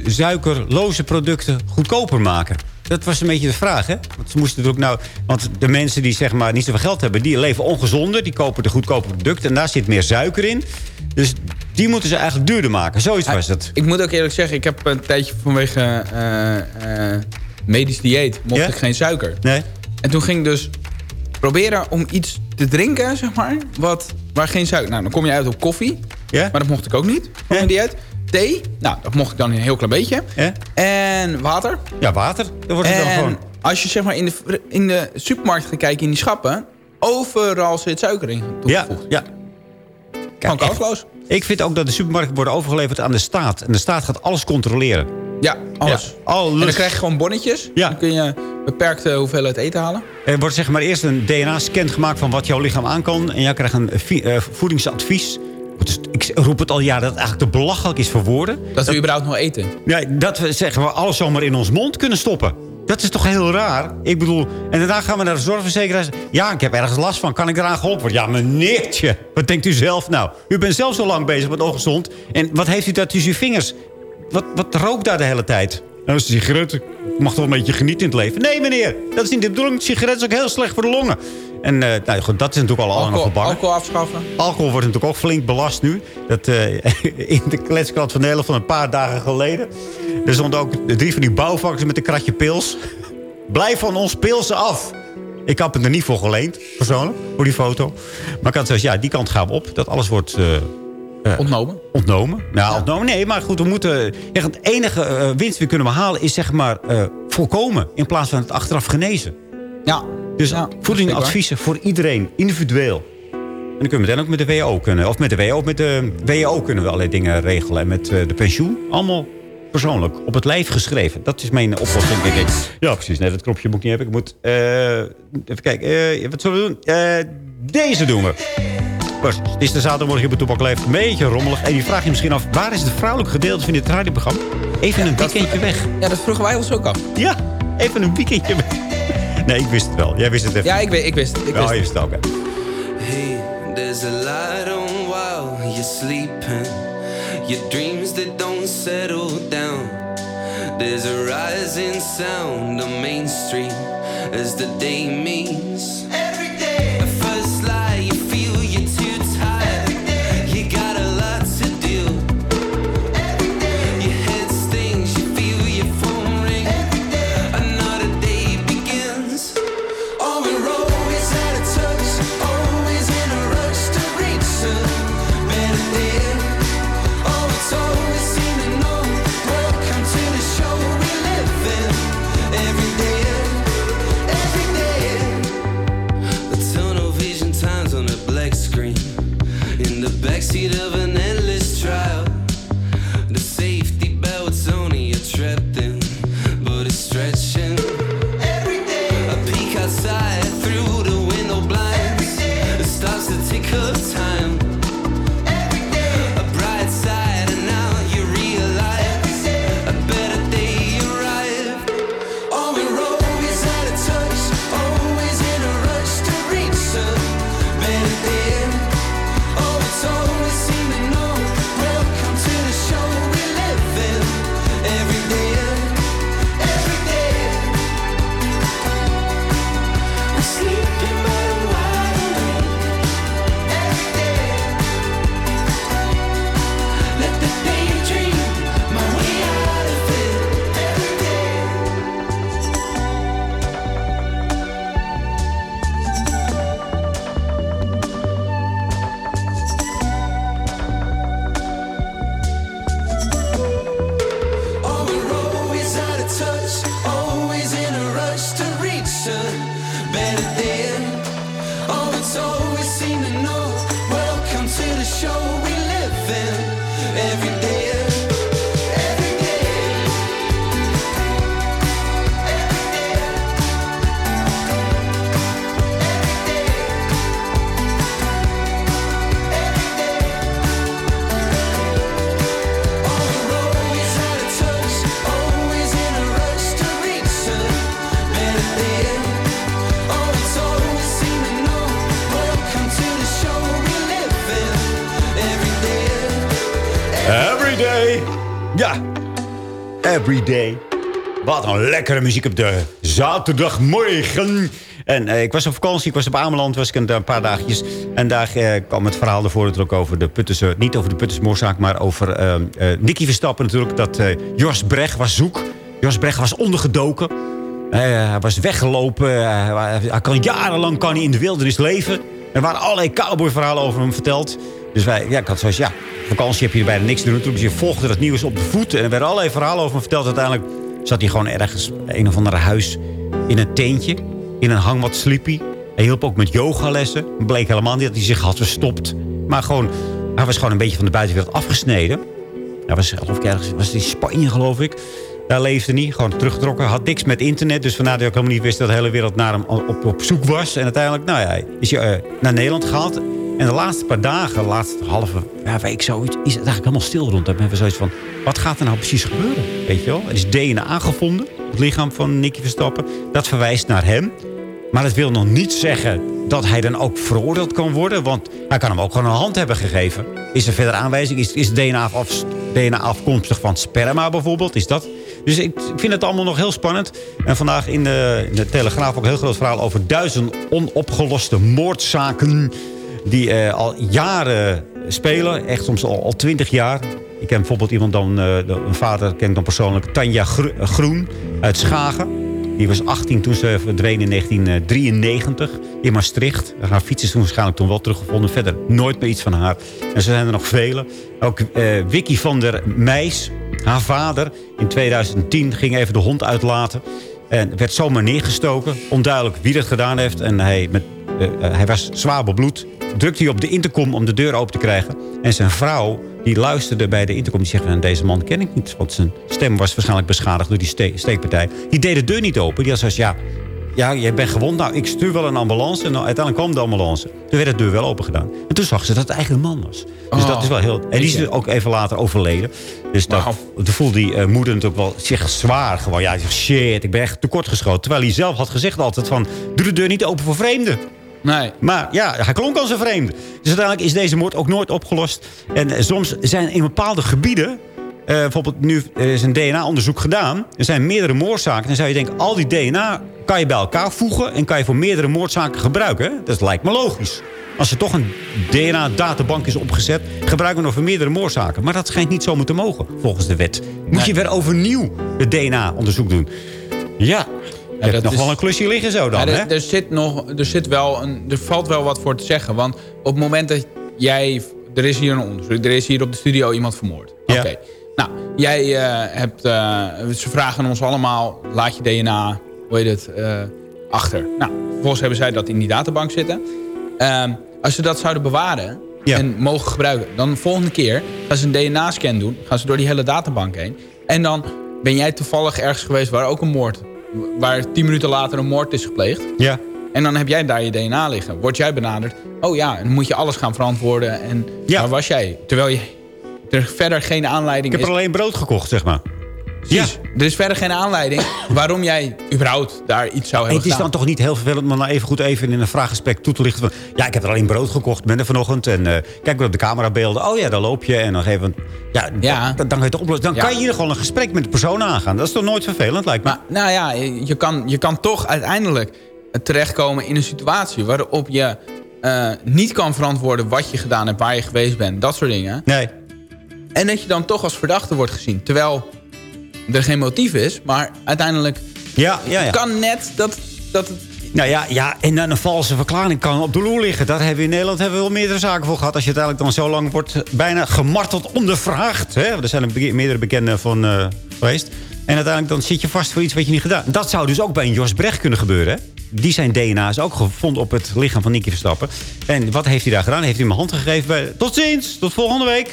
I: suikerloze producten goedkoper maken? Dat was een beetje de vraag, hè? Want ze moesten er ook nou... Want de mensen die zeg maar niet zoveel geld hebben... die leven ongezonder, die kopen de goedkope producten... en daar zit meer suiker in. Dus die moeten ze eigenlijk duurder maken. Zoiets was het.
J: Ik moet ook eerlijk zeggen, ik heb een tijdje vanwege eh, eh, medisch dieet... mocht
I: Ja?
J: ik geen suiker.
I: Nee.
J: En toen ging ik dus proberen om iets te drinken, zeg maar... Wat, waar geen suiker... Nou, dan kom je uit op koffie.
I: Ja?
J: Maar dat mocht ik ook niet van mijn dieet. Thee, nou, dat mocht ik dan een heel klein beetje.
I: Ja?
J: En water.
I: Ja, water. Dan wordt het dan
J: En
I: gewoon...
J: als je zeg maar in de, in de supermarkt gaat kijken, in die schappen... overal zit suiker in
I: Ja,
J: toegevoegd.
I: ja.
J: Gewoon
I: echt.
J: kansloos.
I: Ik vind ook dat de supermarkten worden overgeleverd aan de staat. En de staat gaat alles controleren.
J: Ja, alles.
I: Ja, alles.
J: En dan krijg je gewoon bonnetjes.
I: Ja.
J: Dan kun je beperkte hoeveelheid eten halen.
I: Er wordt zeg maar eerst een DNA-scan gemaakt van wat jouw lichaam aan kan. En jij krijgt een eh, voedingsadvies. Dus Ik roep het al jaren dat het eigenlijk te belachelijk is voor woorden.
J: Dat we überhaupt nog eten.
I: Ja, dat we zeggen we alles zomaar in ons mond kunnen stoppen. Dat is toch heel raar? Ik bedoel, en daarna gaan we naar de zorgverzekeraar. Ja, ik heb ergens last van. Kan ik eraan geholpen worden? Ja, meneertje. Wat denkt u zelf nou? U bent zelf zo lang bezig met ongezond. En wat heeft u daar tussen uw vingers? Wat, wat rookt daar de hele tijd? Een sigaret. Ik mag toch een beetje genieten in het leven. Nee, meneer. Dat is niet de bedoeling. Een sigaret is ook heel slecht voor de longen. En eh, nou, goed, dat is natuurlijk al allemaal verbannen.
J: alcohol afschaffen.
I: Alcohol wordt natuurlijk ook flink belast nu. Dat, eh, in de kletskrant van Nederland van een paar dagen geleden. Er stonden ook drie van die bouwvakkers met een kratje pils. Blijf van ons pilsen af. Ik had het er niet voor geleend, persoonlijk, voor die foto. Maar ik had zoiets, ja, die kant gaan we op. Dat alles wordt... eh,
J: Ontnomen.
I: Ontnomen? Nou, ontnomen, nee, maar goed, we moeten... Ja, het enige eh, winst die we kunnen behalen is zeg maar eh, voorkomen... in plaats van het achteraf genezen.
J: Ja.
I: Dus
J: Ja,
I: voedingadviezen voor iedereen, individueel. En dan kunnen we meteen ook met de WO kunnen. Of met de WO, met de WO kunnen we allerlei dingen regelen. En met eh, de pensioen, allemaal persoonlijk. Op het lijf geschreven. Dat is mijn oplossing, denk ik. Ja, precies. Nee, dat knopje moet ik niet hebben. Ik moet... even kijken. wat zullen we doen? Deze doen we. Het is de zaterdagmorgen op het Toepak Leeft. Een beetje rommelig. En je vraagt je misschien af... waar is het vrouwelijk gedeelte van dit radioprogramma? Even een weekendje weg.
J: Ja, dat vroegen wij ons ook af.
I: Ja, even een weekendje weg. Nee, ik wist het wel. Jij wist het even.
J: Ja, ik, weet, ik wist het. Ik
I: Oh,
J: wist
I: je
J: het.
I: wist het ook, hè.
Q: Hey, there's a light on while you're sleeping. Your dreams that don't settle down. There's a rising sound on Main Street as the day meets.
I: Lekkere muziek op de zaterdagmorgen. En eh, ik was op vakantie, ik was op Ameland, was ik een, paar dagjes. En daar eh, kwam het verhaal voren natuurlijk over de Puttense... niet over de Puttense maar over eh, Nicky Verstappen natuurlijk. Dat Jos Brecht was zoek. Jos Brecht was ondergedoken. Hij was weggelopen. Hij, kan jarenlang kan hij in de wildernis leven. Er waren allerlei cowboyverhalen over hem verteld. Dus wij, ja, ik had zoals, ja, vakantie heb je bijna niks te doen. Toen je volgde dat nieuws op de voet. En er werden allerlei verhalen over hem verteld. Uiteindelijk zat hij gewoon ergens een of ander huis in een tentje. In een hangmat sliepie. Hij hielp ook met yogalessen. Bleek helemaal niet dat hij zich had verstopt. Maar gewoon, hij was gewoon een beetje van de buitenwereld afgesneden. Hij was, geloof ik, ergens, was in Spanje, geloof ik. Daar leefde hij, gewoon teruggetrokken. Had niks met internet, dus vandaar dat ik helemaal niet wist... dat de hele wereld naar hem op, op zoek was. En uiteindelijk, nou ja, is hij eh, naar Nederland gehaald. En de laatste paar dagen, de laatste halve ja, week zoiets... is het eigenlijk helemaal stil rond. Dan hebben zoiets van, wat gaat er nou precies gebeuren? Weet je wel? Er is DNA gevonden, het lichaam van Nicky Verstappen. Dat verwijst naar hem. Maar dat wil nog niet zeggen dat hij dan ook veroordeeld kan worden. Want hij kan hem ook gewoon een hand hebben gegeven. Is er verder aanwijzing? Is, is DNA, af, DNA afkomstig van sperma bijvoorbeeld? Is dat... Dus ik vind het allemaal nog heel spannend. En vandaag in de, in de Telegraaf ook een heel groot verhaal... over duizend onopgeloste moordzaken... die eh, al jaren spelen. Echt soms al, twintig jaar. Ik ken bijvoorbeeld iemand dan... eh, een vader ken ik dan persoonlijk. Tanja Gro- Groen uit Schagen. Die was 18 toen ze verdween in 1993 in Maastricht. Haar fiets is toen waarschijnlijk toen wel teruggevonden. Verder nooit meer iets van haar. En zo zijn er nog vele. Ook eh van der Meijs, haar vader, in 2010 ging even de hond uitlaten. En werd zomaar neergestoken. Onduidelijk wie dat gedaan heeft. En hij, met, hij was zwaar bebloed. Drukte hij op de intercom om de deur open te krijgen. En zijn vrouw, die luisterde bij de intercom. Die zegt, van, deze man ken ik niet. Want zijn stem was waarschijnlijk beschadigd door die ste- steekpartij. Die deed de deur niet open. Die had ja, ja, jij bent gewond. Nou, ik stuur wel een ambulance. En dan, uiteindelijk kwam de ambulance. Toen werd de deur wel open gedaan. En toen zag ze dat het eigenlijk man was. Dus
J: Oh,
I: dat is wel heel... En die is ook even later overleden. Dus dat, toen voelde die eh, moeder natuurlijk wel zich zwaar. Gewoon, ja, shit, ik ben echt tekortgeschoten. Terwijl hij zelf had gezegd altijd van... Doe de deur niet open voor vreemden.
J: Nee.
I: Maar ja, hij klonk als een vreemde. Dus uiteindelijk is deze moord ook nooit opgelost. En eh, soms zijn in bepaalde gebieden... eh, bijvoorbeeld nu er is een DNA-onderzoek gedaan. Er zijn meerdere moordzaken. Dan zou je denken, al die DNA kan je bij elkaar voegen... en kan je voor meerdere moordzaken gebruiken. Dat lijkt me logisch. Als er toch een DNA-databank is opgezet... gebruiken we nog voor meerdere moordzaken. Maar dat schijnt niet zo te mogen, volgens de wet. Moet je weer overnieuw het DNA-onderzoek doen. Ja, je hebt nog
J: is-
I: wel een klusje liggen zo dan,
J: Ja,
I: hè?
J: er, zit nog, er, zit wel een, er valt wel wat voor te zeggen. Want op het moment dat jij... Er is hier een onderzoek. Er is hier op de studio iemand vermoord. Oké. Nou, jij eh, hebt... eh, ze vragen ons allemaal... Laat je DNA... Hoe heet het? eh, achter. Nou, vervolgens hebben zij dat in die databank zitten. Ehm, als ze dat zouden bewaren... En mogen gebruiken. Dan de volgende keer gaan ze een DNA-scan doen. Gaan ze door die hele databank heen. En dan ben jij toevallig ergens geweest waar ook een moord... Waar tien minuten later een moord is gepleegd.
I: Ja.
J: En dan heb jij daar je DNA liggen. Word jij benaderd. Oh ja, dan moet je alles gaan verantwoorden. En waar was jij? Terwijl je er verder geen aanleiding
I: Ik heb
J: is.
I: er alleen brood gekocht, zeg maar.
J: Ja. Er is verder geen aanleiding waarom jij überhaupt daar iets zou
I: En
J: hebben
I: het is dan toch niet heel vervelend om dan even goed even in een vraaggesprek toe te lichten van... ja, ik heb er alleen brood gekocht, ben er vanochtend. En eh, kijk weer op de camerabeelden. Oh ja, daar loop je. En dan geven ja, Dan, dan, oplossen. Dan
J: Ja.
I: kan je hier gewoon een gesprek met de persoon aangaan. Dat is toch nooit vervelend, lijkt me.
J: Nou ja, je je kan, je kan toch uiteindelijk terechtkomen in een situatie... waarop je eh, niet kan verantwoorden wat je gedaan hebt... waar je geweest bent, dat soort dingen.
I: Nee.
J: En dat je dan toch als verdachte wordt gezien. Terwijl er geen motief is, maar uiteindelijk...
I: Ja, ja, ja.
J: kan net dat, dat het
I: Nou ja, ja, en dan een valse verklaring kan op de loer liggen. Daar hebben we in Nederland hebben we wel meerdere zaken voor gehad. Als je uiteindelijk dan zo lang wordt bijna gemarteld, ondervraagd. Hè? Er zijn er meerdere bekenden van eh, geweest. En uiteindelijk dan zit je vast voor iets wat je niet gedaan. Dat zou dus ook bij een Jos Brecht kunnen gebeuren. Hè? Die zijn DNA is ook gevonden op het lichaam van Nicky Verstappen. En wat heeft hij daar gedaan? Heeft hij hem een hand gegeven bij... Tot ziens, tot volgende week.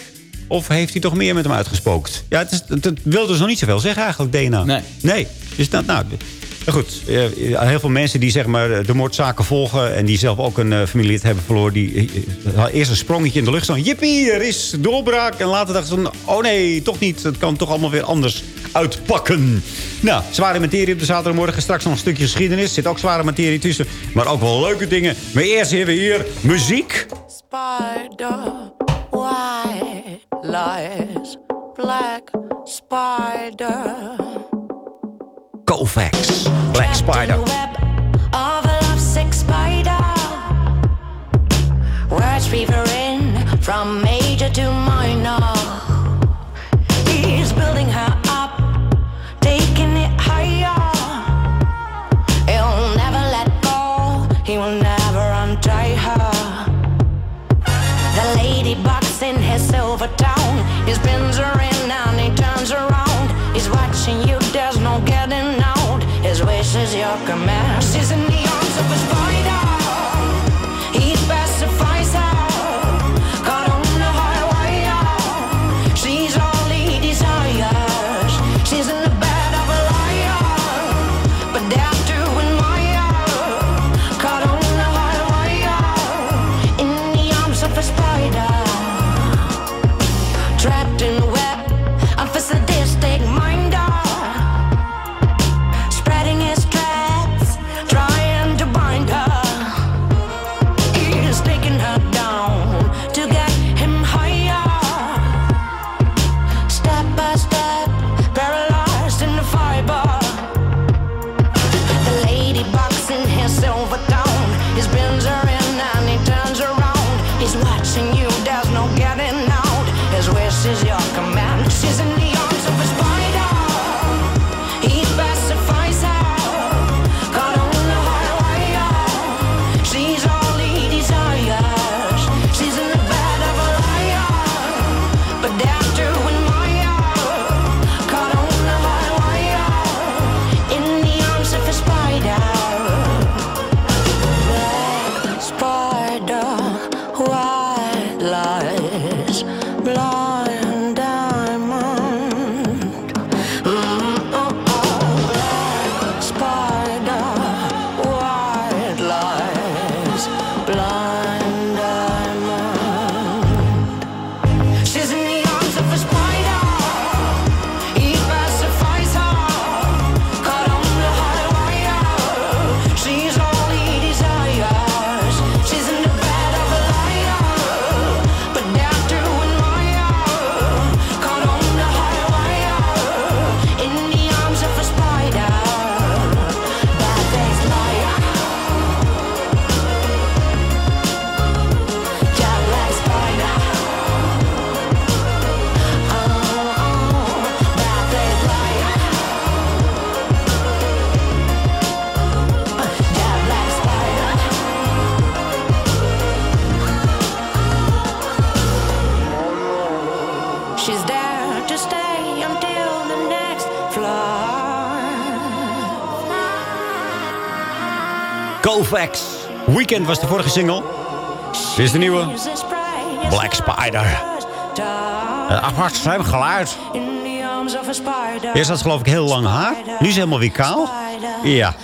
I: Of heeft hij toch meer met hem uitgespookt? Ja, het, is, het, het wil dus nog niet zoveel zeggen eigenlijk, DNA.
J: Nee.
I: Nee. Dus dat, nou, goed, eh, heel veel mensen die zeg maar, de moordzaken volgen... en die zelf ook een eh, familielid hebben verloren... die eh, hadden eerst een sprongetje in de lucht staan. Jippie, er is doorbraak. En later dachten ze, van, oh nee, toch niet. Het kan toch allemaal weer anders uitpakken. Nou, zware materie op de zaterdagmorgen. Straks nog een stukje geschiedenis. Zit ook zware materie tussen. Maar ook wel leuke dingen. Maar eerst hebben we hier muziek.
L: Spider, why
R: lies, black spider.
I: Kovacs, Black Spider.
R: Web of a lovesick spider. Words reverin from major to minor. He's building her silver town. His pins are
I: Kovacs. Weekend was de vorige single. Dit is de nieuwe. Black Spider. Een apart stem geluid. Eerst had ze geloof ik heel lang haar. Nu is ze helemaal weer kaal. Ja.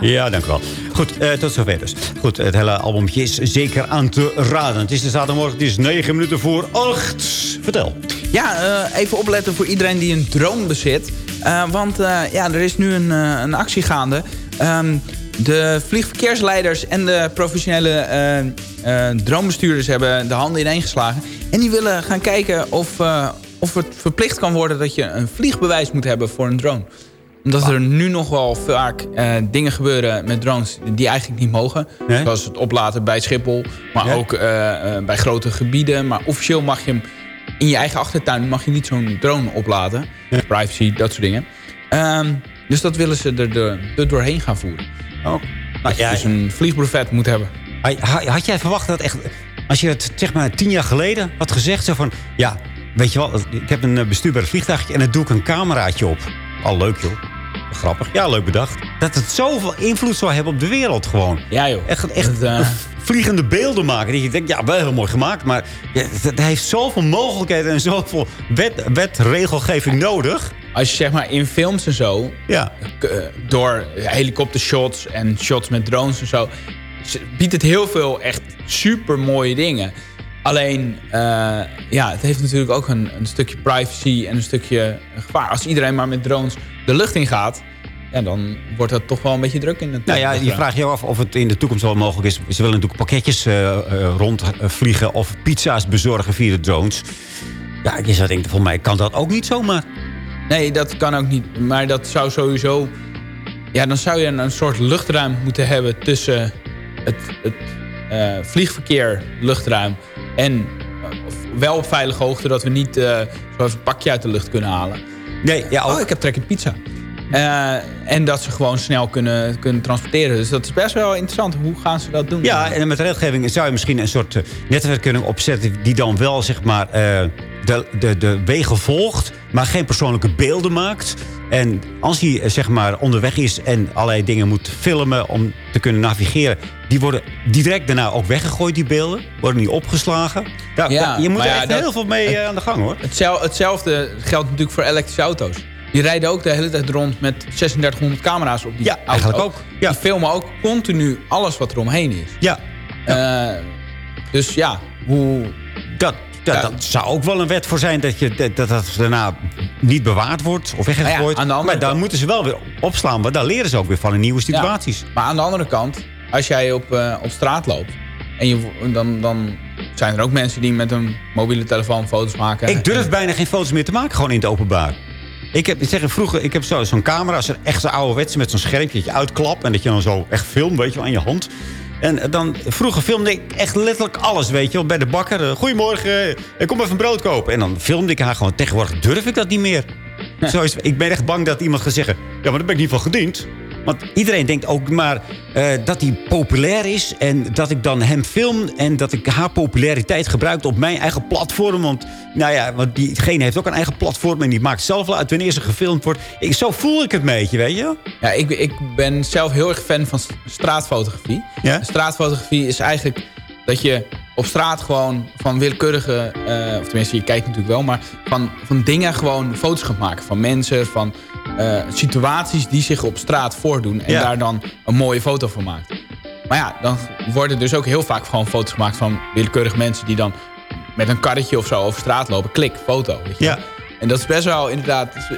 I: Ja, dank u wel. Goed, eh, tot zover dus. Goed, het hele albumtje is zeker aan te raden. Het is de zaterdagmorgen, het is 9 minuten voor 8. Vertel.
J: Ja, eh, even opletten voor iedereen die een drone bezit. Eh, want ja, er is nu een, een actie gaande. Ehm, de vliegverkeersleiders en de professionele dronebestuurders hebben de handen ineengeslagen. En die willen gaan kijken of, eh, of het verplicht kan worden dat je een vliegbewijs moet hebben voor een drone. Omdat er nu nog wel vaak dingen gebeuren met drones die eigenlijk niet mogen. Zoals het oplaten bij Schiphol, maar ook bij grote gebieden. Maar officieel mag je hem in je eigen achtertuin mag je niet zo'n drone oplaten. Privacy, dat soort dingen. Ehm, dus dat willen ze er, er, er doorheen gaan voeren.
I: Oh.
J: Dat je dus een vliegbrevet moet hebben.
I: Had- jij verwacht dat echt... Als je het zeg maar tien jaar geleden had gezegd... Zo van, ja, weet je wel, ik heb een eh, bestuurbaar vliegtuigje... en dan doe ik een cameraatje op. Al leuk, joh. Grappig. Ja, leuk bedacht. Dat het zoveel invloed zou hebben op de wereld gewoon.
J: Ja, joh.
I: Echt, echt
J: Dat, eh,
I: vliegende beelden maken. Dat je denkt, ja, wel heel mooi gemaakt. Maar ja, het heeft zoveel mogelijkheden en zoveel wet, wetregelgeving nodig.
J: Als je zeg maar in films en zo...
I: Ja.
J: eh, door helikoptershots en shots met drones en zo... biedt het heel veel echt super mooie dingen. Alleen, eh, ja, het heeft natuurlijk ook een, een stukje privacy en een stukje gevaar. Als iedereen maar met drones de lucht in gaat... ja, dan wordt het toch wel een beetje druk in het
I: Nou ja, je vraagt je af of het in de toekomst wel mogelijk is. Ze willen natuurlijk pakketjes eh, rondvliegen of pizza's bezorgen via de drones. Ja, je zou denken, volgens mij kan dat ook niet zomaar.
J: Nee, dat kan ook niet. Maar dat zou sowieso... Ja, dan zou je een, een soort luchtruim moeten hebben tussen het, het eh, vliegverkeer, luchtruim... en eh, wel op veilige hoogte dat we niet eh, zo even een pakje uit de lucht kunnen halen.
I: Nee, ja,
J: Oh, ik heb trek in pizza. En dat ze gewoon snel kunnen, kunnen transporteren. Dus dat is best wel interessant. Hoe gaan ze dat doen?
I: Ja, en met regelgeving zou je misschien een soort netwerk kunnen opzetten... die dan wel, zeg maar, de, de, de wegen volgt... maar geen persoonlijke beelden maakt. En als hij, eh, zeg maar, onderweg is en allerlei dingen moet filmen... om te kunnen navigeren... die worden direct daarna ook weggegooid, die beelden. Worden niet opgeslagen. Daar,
J: Ja,
I: daar- je moet er
J: ja,
I: echt
J: dat-
I: heel veel mee eh, aan de gang, hoor.
J: Hetzel- hetzelfde geldt natuurlijk voor elektrische auto's. Die rijden ook de hele tijd rond met 3600 camera's op die
I: Ja,
J: auto.
I: eigenlijk ook. Ja.
J: Die filmen ook continu alles wat er omheen is.
I: Ja.
J: Eh, dus ja, hoe...
I: Dat, dat, dat zou ook wel een wet voor zijn dat je, dat, dat daarna niet bewaard wordt of weggegooid.
J: Nou ja, de andere
I: maar daar moeten ze wel weer opslaan, want daar leren ze ook weer van in nieuwe situaties.
J: Ja, maar aan de andere kant, als jij op, eh, op straat loopt... En je, dan, dan zijn er ook mensen die met een mobiele telefoon foto's maken.
I: Ik durf bijna geen foto's meer te maken, gewoon in het openbaar. Ik heb, zeg, vroeger, ik heb zo- zo'n camera, zo'n echt zo'n ouderwetse met zo'n schermpje dat je uitklapt en dat je dan zo echt filmt, weet je wel, aan je hand. En dan, vroeger filmde ik echt letterlijk alles, weet je wel, bij de bakker. eh, Goedemorgen, eh, ik kom even een brood kopen. En dan filmde ik haar gewoon. Tegenwoordig durf ik dat niet meer. Zo is, ik ben echt bang dat iemand gaat zeggen, ja, maar daar ben ik niet van gediend. Want iedereen denkt ook maar eh, dat hij populair is. En dat ik dan hem film. En dat ik haar populariteit gebruik op mijn eigen platform. Want, nou ja, want diegene heeft ook een eigen platform. En die maakt zelf wel uit wanneer ze gefilmd wordt. Ik, zo voel ik het een beetje, weet je?
J: Ja, ik, ik ben zelf heel erg fan van straatfotografie.
I: Ja?
J: Straatfotografie is eigenlijk dat je op straat gewoon van willekeurige... eh, of tenminste, je kijkt natuurlijk wel... maar van, van dingen gewoon foto's gaat maken. Van mensen, van eh, situaties die zich op straat voordoen... en
I: Ja.
J: daar dan een mooie foto van maakt. Maar ja, dan worden dus ook heel vaak gewoon foto's gemaakt... van willekeurige mensen die dan met een karretje of zo over straat lopen. Klik, foto. Weet je?
I: Ja.
J: En dat is best wel inderdaad... dus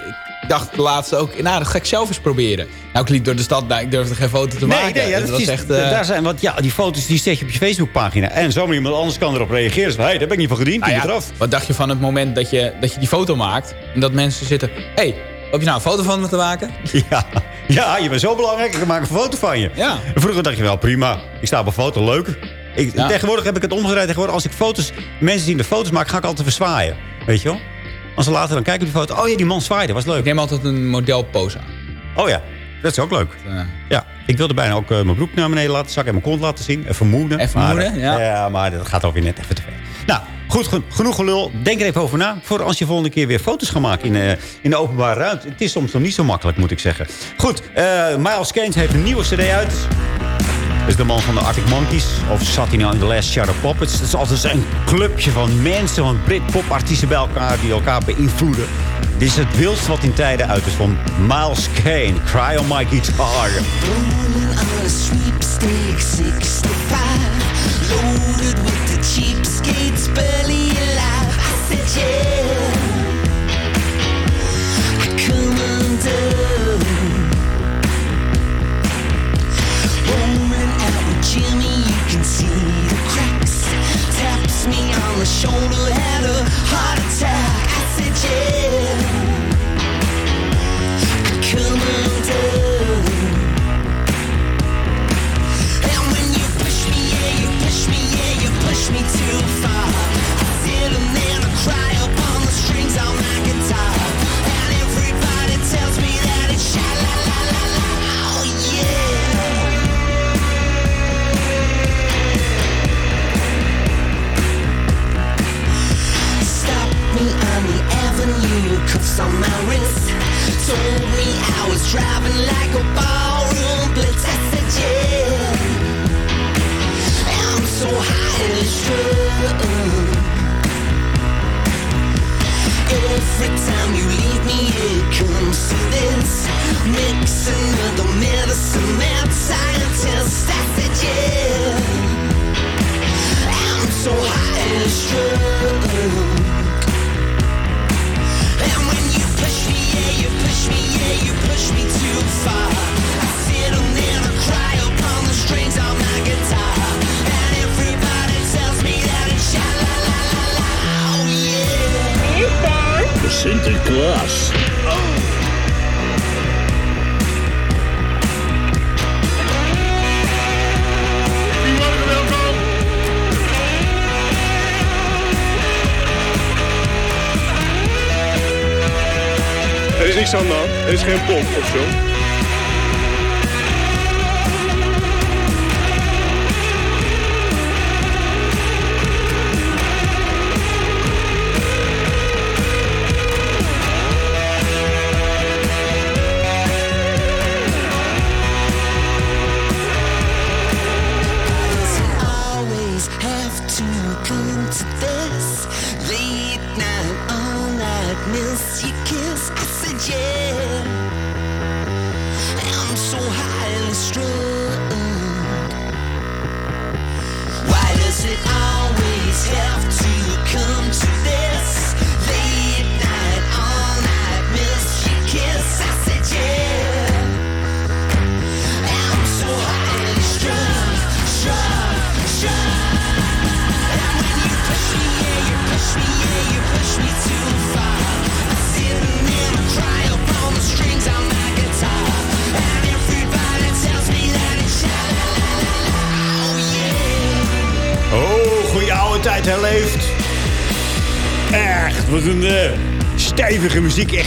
J: Ik dacht de laatste ook, nou, dat ga ik zelf eens proberen. Nou, ik liep door de stad, nou, ik durfde geen foto te maken.
I: Nee, nee ja,
J: dat
I: is,
J: echt... eh,
I: daar zijn, want ja, die foto's die zet je op je Facebookpagina. En zomaar iemand anders kan erop reageren. Hey, daar ben ik niet van gediend,
J: nou ja,
I: eraf.
J: wat dacht je van het moment dat je, dat je die foto maakt... en dat mensen zitten... Hey, heb je nou een foto van me te maken?
I: Ja, ja, je bent zo belangrijk, ik maak een foto van je.
J: Ja.
I: Vroeger dacht je wel, prima, ik sta op een foto, leuk. Ik,
J: Ja.
I: Tegenwoordig heb ik het omgedraaid. Tegenwoordig, als ik foto's, mensen die de foto's maken, ga ik altijd verzwaaien. Weet je wel? Als ze later dan kijken op die foto, oh ja, die man zwaaide, was leuk.
J: Ik neem altijd een modelpose aan.
I: Oh ja, dat is ook leuk.
J: Eh,
I: Ja, ik wilde bijna ook eh, mijn broek naar beneden laten zakken en mijn kont laten zien. Even moeden.
J: Even
I: maar,
J: moeden,
I: eh,
J: ja.
I: Ja, maar dat gaat ook weer net even te ver. Nou, goed, gen- genoeg gelul. Denk er even over na. Voor als je volgende keer weer foto's gaat maken in, eh, in de openbare ruimte. Het is soms nog niet zo makkelijk, moet ik zeggen. Goed, eh, Miles Keynes heeft een nieuwe cd uit. Dat is de man van de Arctic Monkeys. Of zat hij nou in The Last Shadow Puppets? Het is altijd een clubje van mensen, van Britpop-artiesten bij elkaar... die elkaar beïnvloeden. Dit is het wildst wat in tijden uit is van Miles Kane. Cry on my guitar.
S: on a sweepstake 65 Loaded with the cheapskates barely alive. I said yeah. I come undone. Jimmy You can see the cracks. Taps me on the shoulder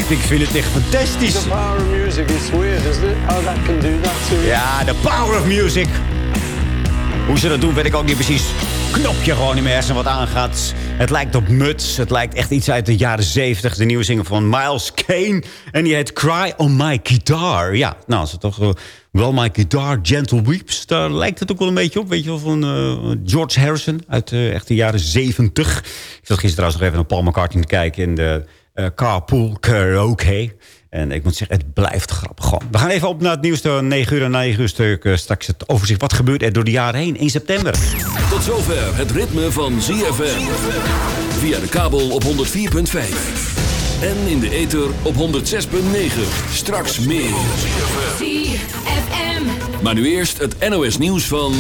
I: ik vind het echt fantastisch.
T: The power of music is weird, isn't it? How that can do that to you.
I: Ja, de power of music. Hoe ze dat doen, weet ik ook niet precies. Knopje gewoon in mijn hersenen wat aangaat. Het lijkt op Muts. Het lijkt echt iets uit de jaren 70. De nieuwe single van Miles Kane. En die heet Cry on My Guitar. Ja, nou, als het toch eh, wel My Guitar Gentle Weeps. Daar lijkt het ook wel een beetje op. Weet je wel, van eh, George Harrison uit eh, echt de jaren 70. Ik zat gisteren trouwens nog even naar Paul McCartney te kijken in de eh, Carpool Karaoke. En ik moet zeggen, het blijft grappig. Gewoon. We gaan even op naar het nieuws. 9 uur en 9 uur stuk. eh, straks het overzicht. Wat gebeurt er door de jaren heen? 1 september.
B: Tot zover het ritme van ZFM. Via de kabel op 104.5. En in de ether op 106.9. Straks meer.
E: ZFM.
B: Maar nu eerst het NOS nieuws van...